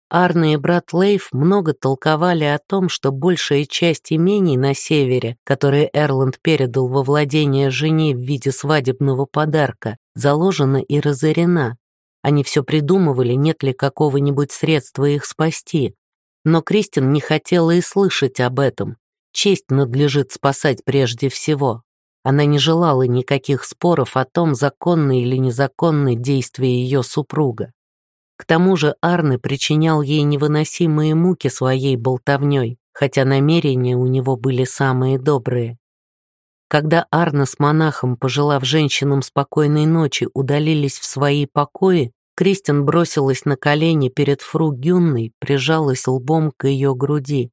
Арне и брат Лейф много толковали о том, что большая часть имений на севере, которые Эрланд передал во владение жене в виде свадебного подарка, заложена и разорена. Они все придумывали, нет ли какого-нибудь средства их спасти. Но Кристин не хотела и слышать об этом. Честь надлежит спасать прежде всего. Она не желала никаких споров о том, законны или незаконны действия ее супруга. К тому же Арне причинял ей невыносимые муки своей болтовней, хотя намерения у него были самые добрые. Когда Арна с монахом, пожелав женщинам спокойной ночи, удалились в свои покои, Кристин бросилась на колени перед фру Гюнной, прижалась лбом к ее груди.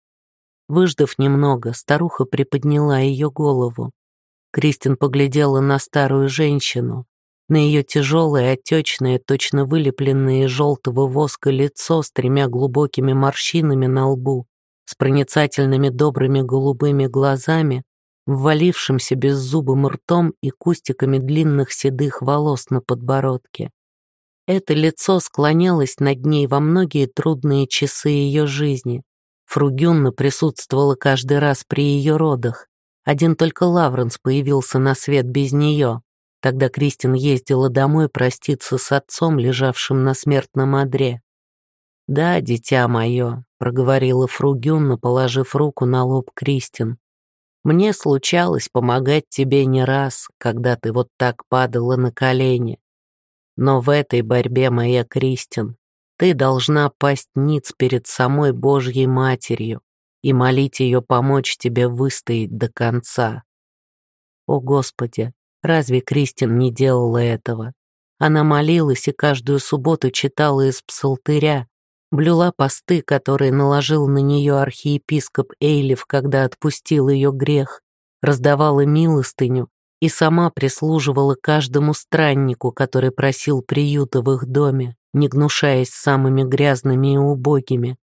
Выждав немного, старуха приподняла ее голову. Кристин поглядела на старую женщину, на ее тяжелое, отечное, точно вылепленное из желтого воска лицо с тремя глубокими морщинами на лбу, с проницательными добрыми голубыми глазами, ввалившимся беззубым ртом и кустиками длинных седых волос на подбородке. Это лицо склонялось над ней во многие трудные часы ее жизни, Фругюнна присутствовала каждый раз при ее родах. Один только Лавренс появился на свет без нее. Тогда Кристин ездила домой проститься с отцом, лежавшим на смертном одре. «Да, дитя мое», — проговорила Фругюнна, положив руку на лоб Кристин. «Мне случалось помогать тебе не раз, когда ты вот так падала на колени. Но в этой борьбе, моя Кристин, ты должна пасть ниц перед самой Божьей Матерью. и молить ее помочь тебе выстоять до конца. О, Господи, разве Кристин не делала этого? Она молилась и каждую субботу читала из псалтыря, блюла посты, которые наложил на нее архиепископ Эйлев, когда отпустил ее грех, раздавала милостыню и сама прислуживала каждому страннику, который просил приюта в их доме, не гнушаясь самыми грязными и убогими.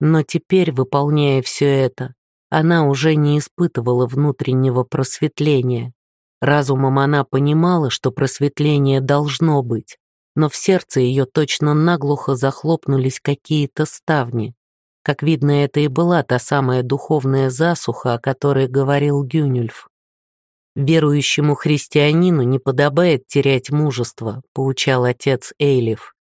Но теперь, выполняя все это, она уже не испытывала внутреннего просветления. Разумом она понимала, что просветление должно быть, но в сердце ее точно наглухо захлопнулись какие-то ставни. Как видно, это и была та самая духовная засуха, о которой говорил Гюнюльф. «Верующему христианину не подобает терять мужество», — поучал отец Эйлиф.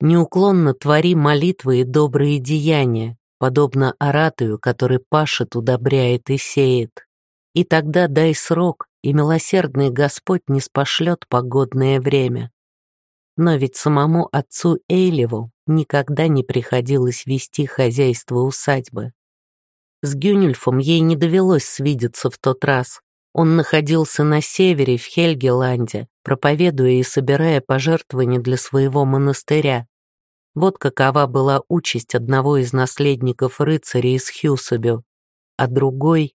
«Неуклонно твори молитвы и добрые деяния, подобно оратую, который пашет, удобряет и сеет. И тогда дай срок, и милосердный Господь не спошлет погодное время». Но ведь самому отцу Эйлеву никогда не приходилось вести хозяйство усадьбы. С Гюнюльфом ей не довелось свидеться в тот раз, он находился на севере, в Хельгеланде, проповедуя и собирая пожертвования для своего монастыря. Вот какова была участь одного из наследников рыцаря из Хьюсабю, а другой...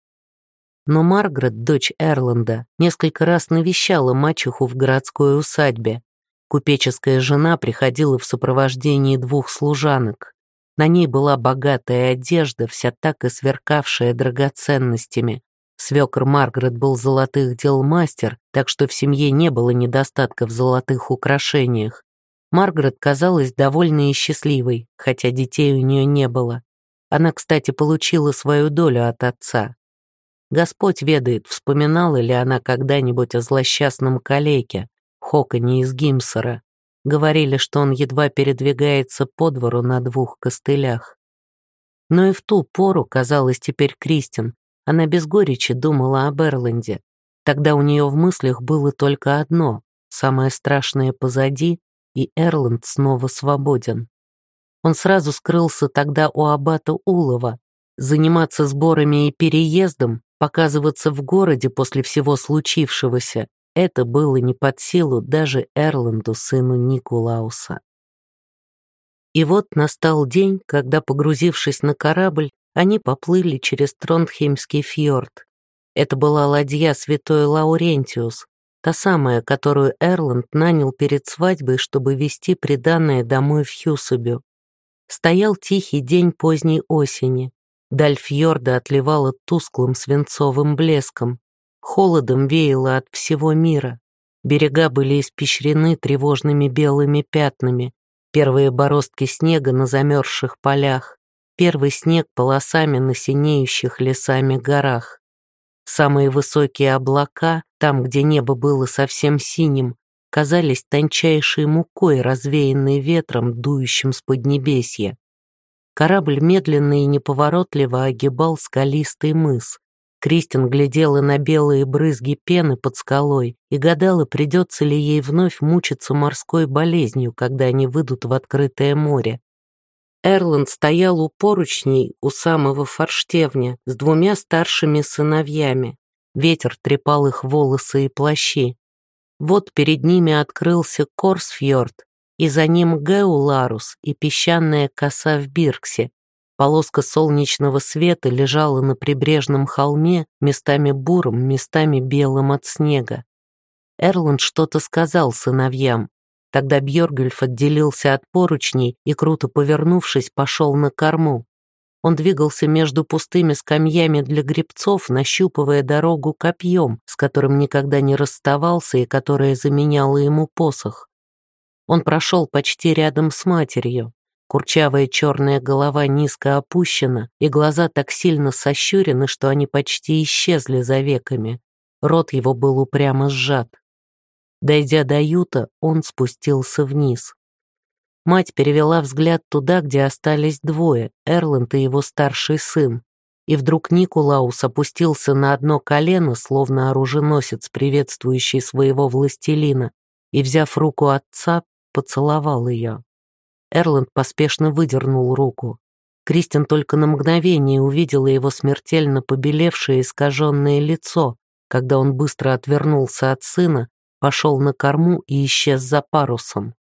Но Маргарет, дочь Эрланда, несколько раз навещала мачеху в городской усадьбе. Купеческая жена приходила в сопровождении двух служанок. На ней была богатая одежда, вся так и сверкавшая драгоценностями, Свекр Маргарет был золотых дел мастер, так что в семье не было недостатка в золотых украшениях. Маргарет казалась довольной и счастливой, хотя детей у нее не было. Она, кстати, получила свою долю от отца. Господь ведает, вспоминала ли она когда-нибудь о злосчастном калеке, Хоконе из Гимсера. Говорили, что он едва передвигается по двору на двух костылях. Но и в ту пору, казалось теперь Кристин, она без горечи думала об Эрланде. Тогда у нее в мыслях было только одно — самое страшное позади, и Эрланд снова свободен. Он сразу скрылся тогда у аббата Улова. Заниматься сборами и переездом, показываться в городе после всего случившегося — это было не под силу даже Эрланду, сыну Никулауса. И вот настал день, когда, погрузившись на корабль, они поплыли через Тронхеймский фьорд. Это была ладья святой Лаурентиус, та самая, которую Эрланд нанял перед свадьбой, чтобы везти приданное домой в Хьюсубю. Стоял тихий день поздней осени. Даль фьорда отливала тусклым свинцовым блеском. Холодом веяло от всего мира. Берега были испещрены тревожными белыми пятнами, первые бороздки снега на замерзших полях первый снег полосами на синеющих лесами горах. Самые высокие облака, там, где небо было совсем синим, казались тончайшей мукой, развеянной ветром, дующим с поднебесья. Корабль медленно и неповоротливо огибал скалистый мыс. Кристин глядела на белые брызги пены под скалой и гадала, придется ли ей вновь мучиться морской болезнью, когда они выйдут в открытое море. Эрланд стоял у поручней у самого форштевня с двумя старшими сыновьями. Ветер трепал их волосы и плащи. Вот перед ними открылся Корсфьорд, и за ним Геуларус и песчаная коса в Бирксе. Полоска солнечного света лежала на прибрежном холме, местами бурым, местами белым от снега. Эрланд что-то сказал сыновьям, Тогда Бьоргюльф отделился от поручней и, круто повернувшись, пошел на корму. Он двигался между пустыми скамьями для гребцов, нащупывая дорогу копьем, с которым никогда не расставался и которое заменяло ему посох. Он прошел почти рядом с матерью. Курчавая черная голова низко опущена, и глаза так сильно сощурены, что они почти исчезли за веками. Рот его был упрямо сжат. Дойдя до юта, он спустился вниз. Мать перевела взгляд туда, где остались двое, Эрланд и его старший сын. И вдруг Никулаус опустился на одно колено, словно оруженосец, приветствующий своего властелина, и, взяв руку отца, поцеловал ее. Эрланд поспешно выдернул руку. Кристин только на мгновение увидела его смертельно побелевшее искаженное лицо, когда он быстро отвернулся от сына, пошел на корму и исчез за парусом.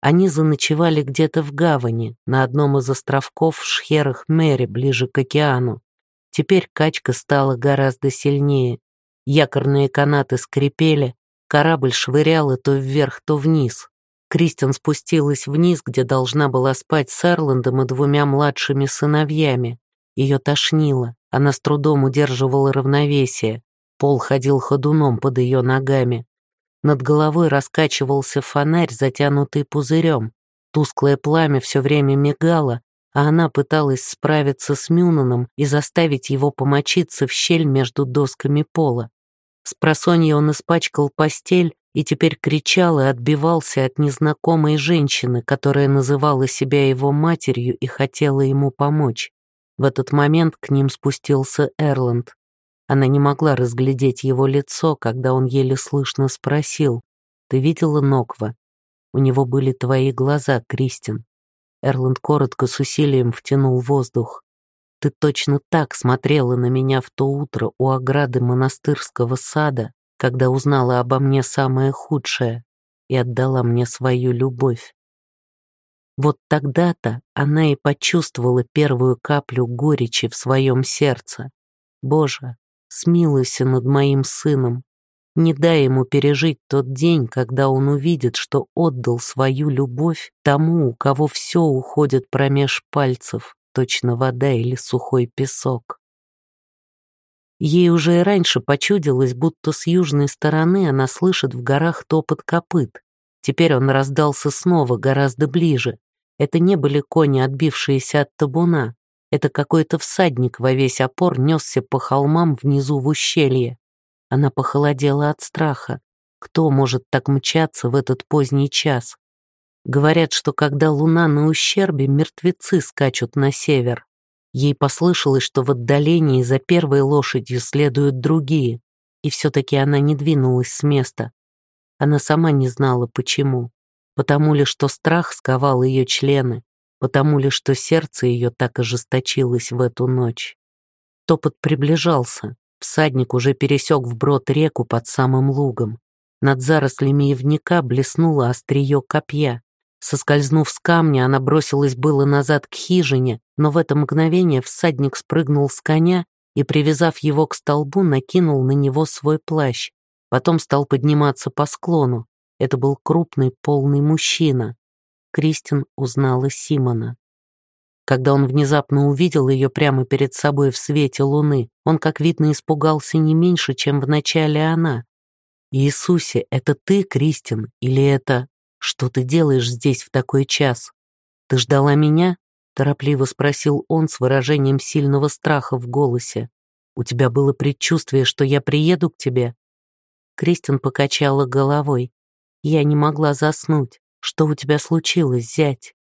Они заночевали где-то в гавани, на одном из островков в Шхерах Мэри, ближе к океану. Теперь качка стала гораздо сильнее. Якорные канаты скрипели, корабль швыряла то вверх, то вниз. Кристин спустилась вниз, где должна была спать с Эрландом и двумя младшими сыновьями. Ее тошнило, она с трудом удерживала равновесие. Пол ходил ходуном под ее ногами. Над головой раскачивался фонарь, затянутый пузырем. Тусклое пламя все время мигало, а она пыталась справиться с Мюнаном и заставить его помочиться в щель между досками пола. С просонья он испачкал постель и теперь кричал и отбивался от незнакомой женщины, которая называла себя его матерью и хотела ему помочь. В этот момент к ним спустился Эрланд. Она не могла разглядеть его лицо, когда он еле слышно спросил, «Ты видела Ноква? У него были твои глаза, Кристин». Эрланд коротко с усилием втянул воздух. «Ты точно так смотрела на меня в то утро у ограды монастырского сада, когда узнала обо мне самое худшее и отдала мне свою любовь. Вот тогда-то она и почувствовала первую каплю горечи в своем сердце. Боже, смилуйся над моим сыном. Не дай ему пережить тот день, когда он увидит, что отдал свою любовь тому, у кого все уходит промеж пальцев, точно вода или сухой песок. Ей уже и раньше почудилось, будто с южной стороны она слышит в горах топот копыт. Теперь он раздался снова, гораздо ближе. Это не были кони, отбившиеся от табуна. Это какой-то всадник во весь опор несся по холмам внизу в ущелье. Она похолодела от страха. Кто может так мчаться в этот поздний час? Говорят, что когда луна на ущербе, мертвецы скачут на север. Ей послышалось, что в отдалении за первой лошадью следуют другие, и все-таки она не двинулась с места. Она сама не знала, почему. Потому ли, что страх сковал ее члены, потому ли, что сердце ее так ожесточилось в эту ночь. Топот приближался, всадник уже пересек вброд реку под самым лугом. Над зарослями явника блеснуло острие копья. Соскользнув с камня, она бросилась было назад к хижине, но в это мгновение всадник спрыгнул с коня и, привязав его к столбу, накинул на него свой плащ. Потом стал подниматься по склону. Это был крупный, полный мужчина. Кристин узнала Симона. Когда он внезапно увидел ее прямо перед собой в свете луны, он, как видно, испугался не меньше, чем вначале она. «Иисусе, это ты, Кристин, или это... Что ты делаешь здесь в такой час? Ты ждала меня?» Торопливо спросил он с выражением сильного страха в голосе. «У тебя было предчувствие, что я приеду к тебе?» Кристин покачала головой. Я не могла заснуть. Что у тебя случилось, зять?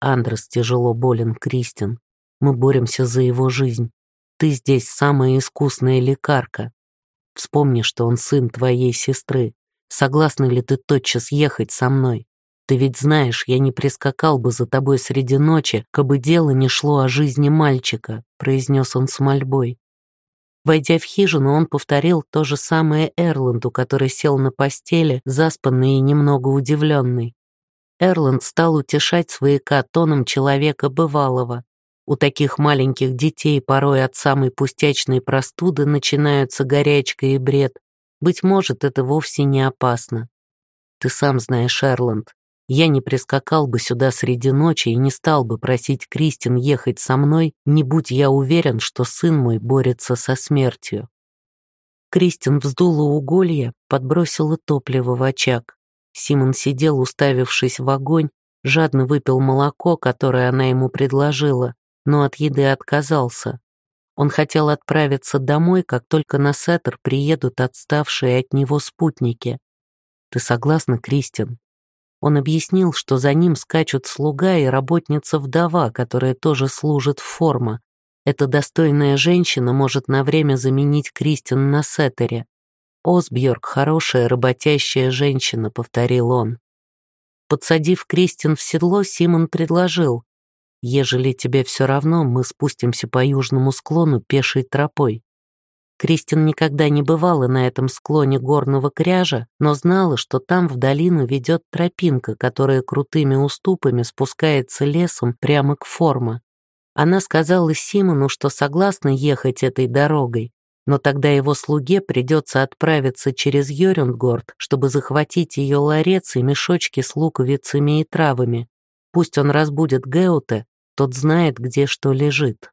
Андрес тяжело болен, Кристин. Мы боремся за его жизнь. Ты здесь самая искусная лекарка. Вспомни, что он сын твоей сестры. Согласна ли ты тотчас ехать со мной? Ты ведь знаешь, я не прискакал бы за тобой среди ночи, кабы дело не шло о жизни мальчика», — произнес он с мольбой. Войдя в хижину, он повторил то же самое Эрланду, который сел на постели, заспанный и немного удивленный. Эрланд стал утешать свояка тоном человека бывалого. У таких маленьких детей порой от самой пустячной простуды начинаются горячка и бред. Быть может, это вовсе не опасно. Ты сам знаешь, Эрланд, я не прискакал бы сюда среди ночи и не стал бы просить Кристин ехать со мной, не будь я уверен, что сын мой борется со смертью. Кристин вздула уголья, подбросила топливо в очаг. Симон сидел, уставившись в огонь, жадно выпил молоко, которое она ему предложила, но от еды отказался. Он хотел отправиться домой, как только на Сеттер приедут отставшие от него спутники. «Ты согласна, Кристин?» Он объяснил, что за ним скачут слуга и работница-вдова, которая тоже служит в форма. Эта достойная женщина может на время заменить Кристин на сеттере. «Осбьорг — хорошая, работящая женщина», — повторил он. Подсадив Кристин в седло, Симон предложил. Ежели тебе все равно, мы спустимся по южному склону пешей тропой. Кристин никогда не бывала на этом склоне горного кряжа, но знала, что там в долину ведет тропинка, которая крутыми уступами спускается лесом прямо к форма. Она сказала Симону, что согласна ехать этой дорогой, но тогда его слуге придется отправиться через Йорюнгорд, чтобы захватить ее ларец и мешочки с луковицами и травами. Пусть он разбудит Геуте, тот знает, где что лежит.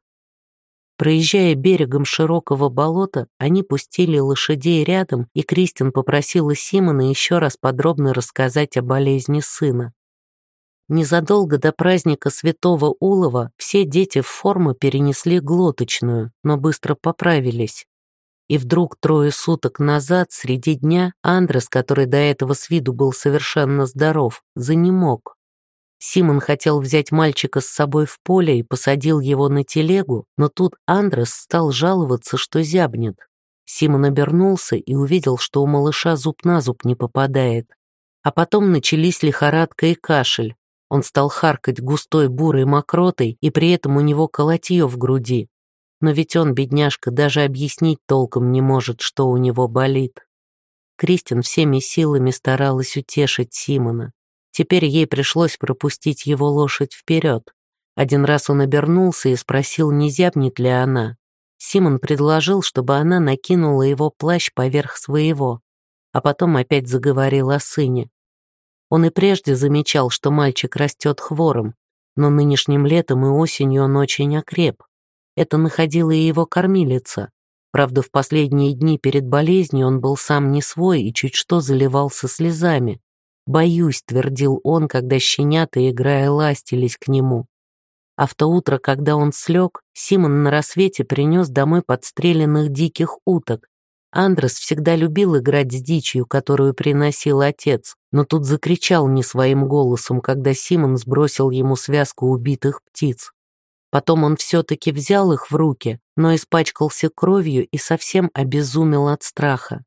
Проезжая берегом широкого болота, они пустили лошадей рядом, и Кристин попросила Симона еще раз подробно рассказать о болезни сына. Незадолго до праздника Святого Улова все дети в форму перенесли глоточную, но быстро поправились. И вдруг трое суток назад, среди дня, Андрес, который до этого с виду был совершенно здоров, занемог. Симон хотел взять мальчика с собой в поле и посадил его на телегу, но тут Андрес стал жаловаться, что зябнет. Симон обернулся и увидел, что у малыша зуб на зуб не попадает. А потом начались лихорадка и кашель. Он стал харкать густой бурой мокротой, и при этом у него колотье в груди. Но ведь он, бедняжка, даже объяснить толком не может, что у него болит. Кристин всеми силами старалась утешить Симона. Теперь ей пришлось пропустить его лошадь вперед. Один раз он обернулся и спросил, не зябнет ли она. Симон предложил, чтобы она накинула его плащ поверх своего, а потом опять заговорил о сыне. Он и прежде замечал, что мальчик растет хвором, но нынешним летом и осенью он очень окреп. Это находила и его кормилица. Правда, в последние дни перед болезнью он был сам не свой и чуть что заливался слезами. «Боюсь», — твердил он, когда щенята, играя, ластились к нему. А в то утро, когда он слег, Симон на рассвете принес домой подстреленных диких уток. Андрес всегда любил играть с дичью, которую приносил отец, но тут закричал не своим голосом, когда Симон сбросил ему связку убитых птиц. Потом он все-таки взял их в руки, но испачкался кровью и совсем обезумел от страха.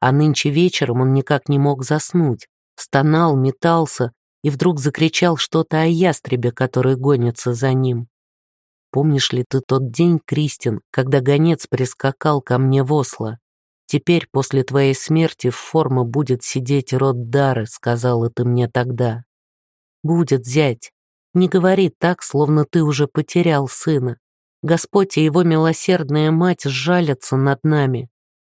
А нынче вечером он никак не мог заснуть стонал, метался и вдруг закричал что-то о ястребе, который гонится за ним. Помнишь ли ты тот день, Кристин, когда гонец прискакал ко мне в Осло? Теперь, после твоей смерти, в форма будет сидеть род Дары, сказала ты мне тогда. Будет, зять. Не говори так, словно ты уже потерял сына. Господь и его милосердная мать сжалятся над нами.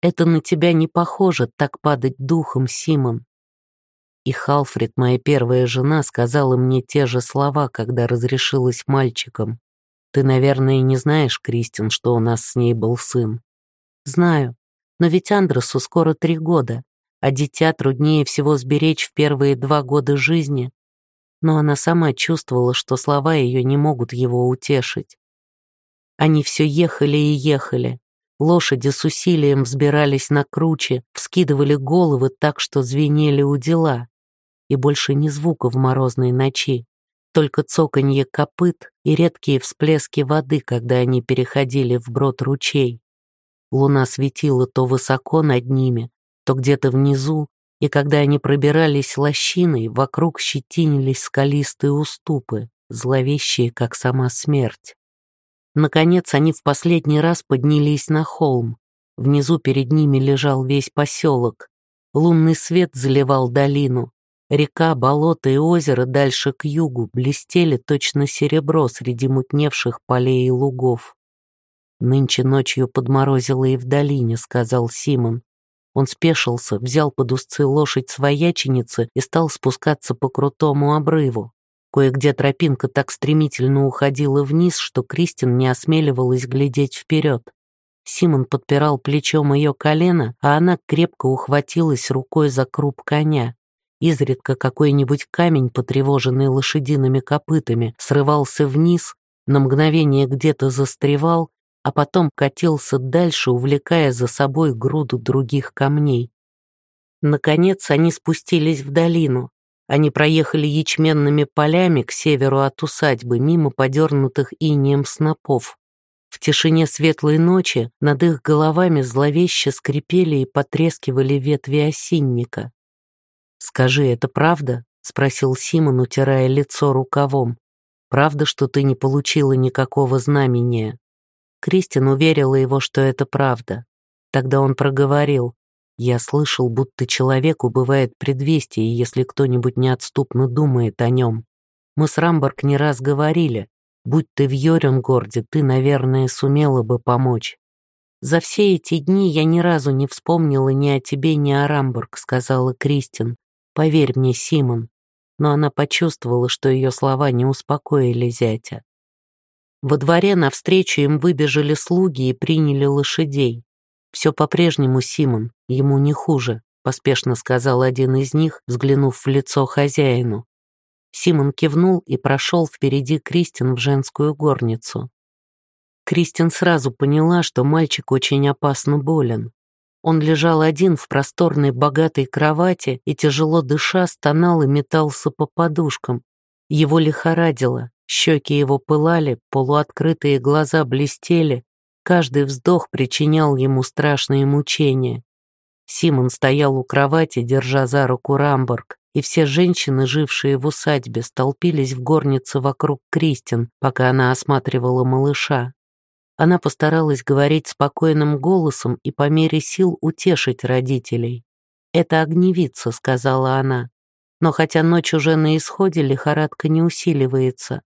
Это на тебя не похоже так падать духом, Симон. И Халфред, моя первая жена, сказала мне те же слова, когда разрешилась мальчиком. Ты, наверное, не знаешь, Кристин, что у нас с ней был сын. Знаю, но ведь Андресу скоро три года, а дитя труднее всего сберечь в первые два года жизни. Но она сама чувствовала, что слова ее не могут его утешить. Они все ехали и ехали. Лошади с усилием взбирались на круче, вскидывали головы так, что звенели у дела и больше ни звука в морозной ночи, только цоканье копыт и редкие всплески воды, когда они переходили в брод ручей. Луна светила то высоко над ними, то где-то внизу, и когда они пробирались лощиной, вокруг щетинились скалистые уступы, зловещие, как сама смерть. Наконец они в последний раз поднялись на холм. Внизу перед ними лежал весь поселок. Лунный свет заливал долину, Река, болото и озеро дальше к югу блестели точно серебро среди мутневших полей и лугов. «Нынче ночью подморозило и в долине», — сказал Симон. Он спешился, взял под узцы лошадь свояченицы и стал спускаться по крутому обрыву. Кое-где тропинка так стремительно уходила вниз, что Кристин не осмеливалась глядеть вперед. Симон подпирал плечом ее колено, а она крепко ухватилась рукой за круп коня. Изредка какой-нибудь камень, потревоженный лошадиными копытами, срывался вниз, на мгновение где-то застревал, а потом катился дальше, увлекая за собой груду других камней. Наконец они спустились в долину. Они проехали ячменными полями к северу от усадьбы, мимо подернутых инеем снопов. В тишине светлой ночи над их головами зловеще скрипели и потрескивали ветви осинника. «Скажи, это правда?» — спросил Симон, утирая лицо рукавом. Правда, что ты не получила никакого знамения?» Кристин уверила его, что это правда. Тогда он проговорил. «Я слышал, будто человеку бывает предвестие, если кто-нибудь неотступно думает о нем. Мы с Рамборг не раз говорили, будь ты в Йоренгорде, ты, наверное, сумела бы помочь. «За все эти дни я ни разу не вспомнила ни о тебе, ни о Рамбург», — сказала Кристин. «Поверь мне, Симон». Но она почувствовала, что ее слова не успокоили зятя. Во дворе навстречу им выбежали слуги и приняли лошадей. «Все по-прежнему, Симон, ему не хуже», — поспешно сказал один из них, взглянув в лицо хозяину. Симон кивнул и прошел впереди Кристин в женскую горницу. Кристин сразу поняла, что мальчик очень опасно болен. Он лежал один в просторной богатой кровати и, тяжело дыша, стонал и метался по подушкам. Его лихорадило, щеки его пылали, полуоткрытые глаза блестели, каждый вздох причинял ему страшные мучения. Симон стоял у кровати, держа за руку Рамборг, и все женщины, жившие в усадьбе, столпились в горнице вокруг Кристин, пока она осматривала малыша. Она постаралась говорить спокойным голосом и по мере сил утешить родителей. «Это огневица», — сказала она. «Но хотя ночь уже на исходе, лихорадка не усиливается.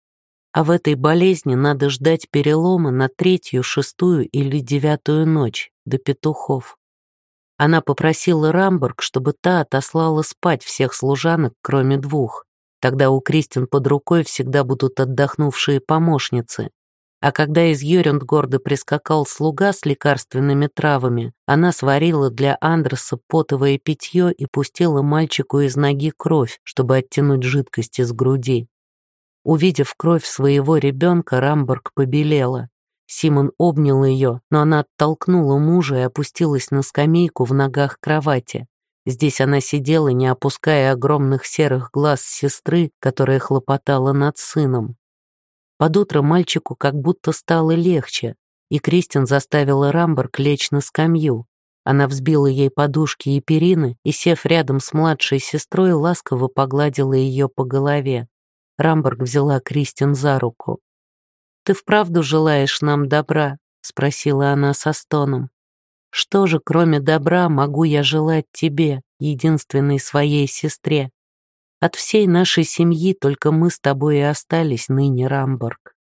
А в этой болезни надо ждать перелома на третью, шестую или девятую ночь, до петухов». Она попросила Рамбург, чтобы та отослала спать всех служанок, кроме двух. Тогда у Кристин под рукой всегда будут отдохнувшие помощницы, а когда из Йорюндгорда прискакал слуга с лекарственными травами, она сварила для Андреса потовое питье и пустила мальчику из ноги кровь, чтобы оттянуть жидкость из груди. Увидев кровь своего ребенка, Рамборг побелела. Симон обнял ее, но она оттолкнула мужа и опустилась на скамейку в ногах кровати. Здесь она сидела, не опуская огромных серых глаз сестры, которая хлопотала над сыном. Под утро мальчику как будто стало легче, и Кристин заставила Рамберг лечь на скамью. Она взбила ей подушки и перины и, сев рядом с младшей сестрой, ласково погладила ее по голове. Рамберг взяла Кристин за руку. «Ты вправду желаешь нам добра?» — спросила она со стоном. «Что же, кроме добра, могу я желать тебе, единственной своей сестре?» От всей нашей семьи только мы с тобой и остались ныне, Рамборг.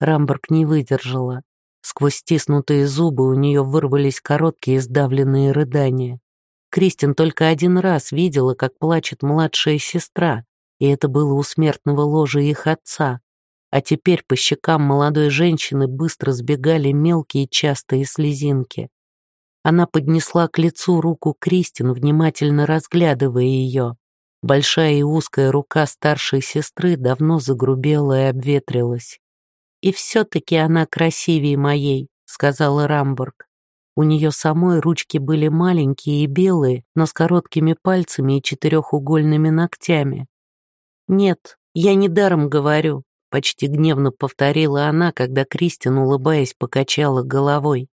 Рамборг не выдержала. Сквозь стиснутые зубы у нее вырвались короткие сдавленные рыдания. Кристин только один раз видела, как плачет младшая сестра, и это было у смертного ложа их отца. А теперь по щекам молодой женщины быстро сбегали мелкие частые слезинки. Она поднесла к лицу руку Кристин, внимательно разглядывая ее. Большая и узкая рука старшей сестры давно загрубела и обветрилась. «И все-таки она красивее моей», — сказала Рамбург. У нее самой ручки были маленькие и белые, но с короткими пальцами и четырехугольными ногтями. «Нет, я не даром говорю», — почти гневно повторила она, когда Кристин, улыбаясь, покачала головой.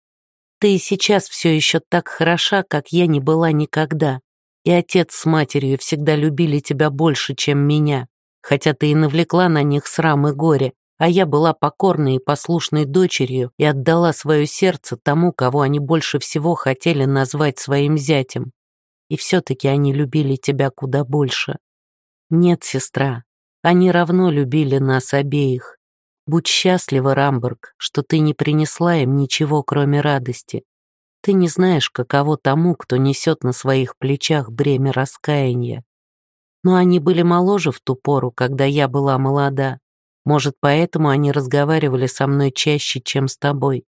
«Ты сейчас все еще так хороша, как я не была никогда. И отец с матерью всегда любили тебя больше, чем меня, хотя ты и навлекла на них срам и горе, а я была покорной и послушной дочерью и отдала свое сердце тому, кого они больше всего хотели назвать своим зятем. И все-таки они любили тебя куда больше. Нет, сестра, они равно любили нас обеих. Будь счастлива, Рамбург, что ты не принесла им ничего, кроме радости. Ты не знаешь, каково тому, кто несет на своих плечах бремя раскаяния. Но они были моложе в ту пору, когда я была молода. Может, поэтому они разговаривали со мной чаще, чем с тобой.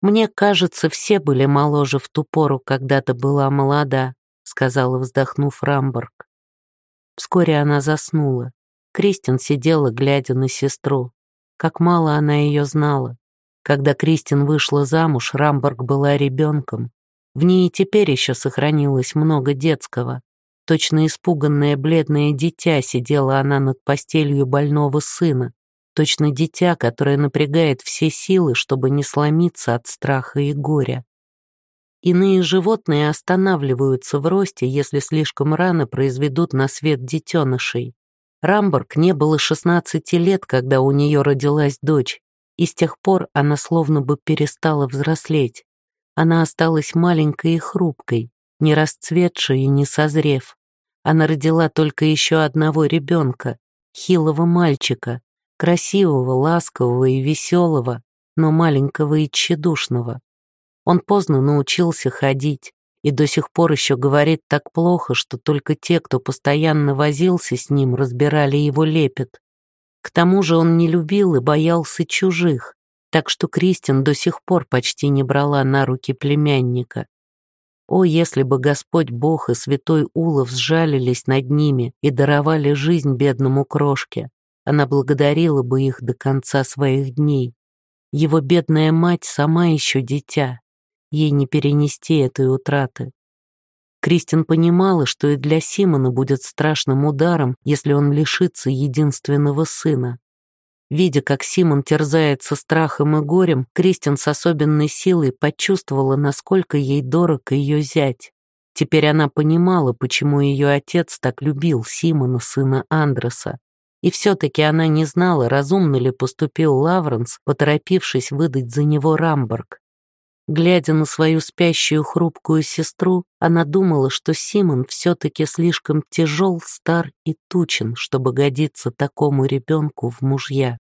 Мне кажется, все были моложе в ту пору, когда ты была молода, сказала, вздохнув Рамборг. Вскоре она заснула. Кристин сидела, глядя на сестру. Как мало она ее знала. Когда Кристин вышла замуж, Рамборг была ребенком. В ней и теперь еще сохранилось много детского. Точно испуганное бледное дитя сидела она над постелью больного сына. Точно дитя, которое напрягает все силы, чтобы не сломиться от страха и горя. Иные животные останавливаются в росте, если слишком рано произведут на свет детенышей. Рамборг не было 16 лет, когда у нее родилась дочь, и с тех пор она словно бы перестала взрослеть. Она осталась маленькой и хрупкой, не расцветшей и не созрев. Она родила только еще одного ребенка, хилого мальчика, красивого, ласкового и веселого, но маленького и тщедушного. Он поздно научился ходить и до сих пор еще говорит так плохо, что только те, кто постоянно возился с ним, разбирали его лепет. К тому же он не любил и боялся чужих, так что Кристин до сих пор почти не брала на руки племянника. О, если бы Господь Бог и святой Улов сжалились над ними и даровали жизнь бедному крошке, она благодарила бы их до конца своих дней. Его бедная мать сама еще дитя, ей не перенести этой утраты. Кристин понимала, что и для Симона будет страшным ударом, если он лишится единственного сына. Видя, как Симон терзается страхом и горем, Кристин с особенной силой почувствовала, насколько ей дорог ее зять. Теперь она понимала, почему ее отец так любил Симона, сына Андреса. И все-таки она не знала, разумно ли поступил Лавренс, поторопившись выдать за него Рамберг. Глядя на свою спящую хрупкую сестру, она думала, что Симон все-таки слишком тяжел, стар и тучен, чтобы годиться такому ребенку в мужья.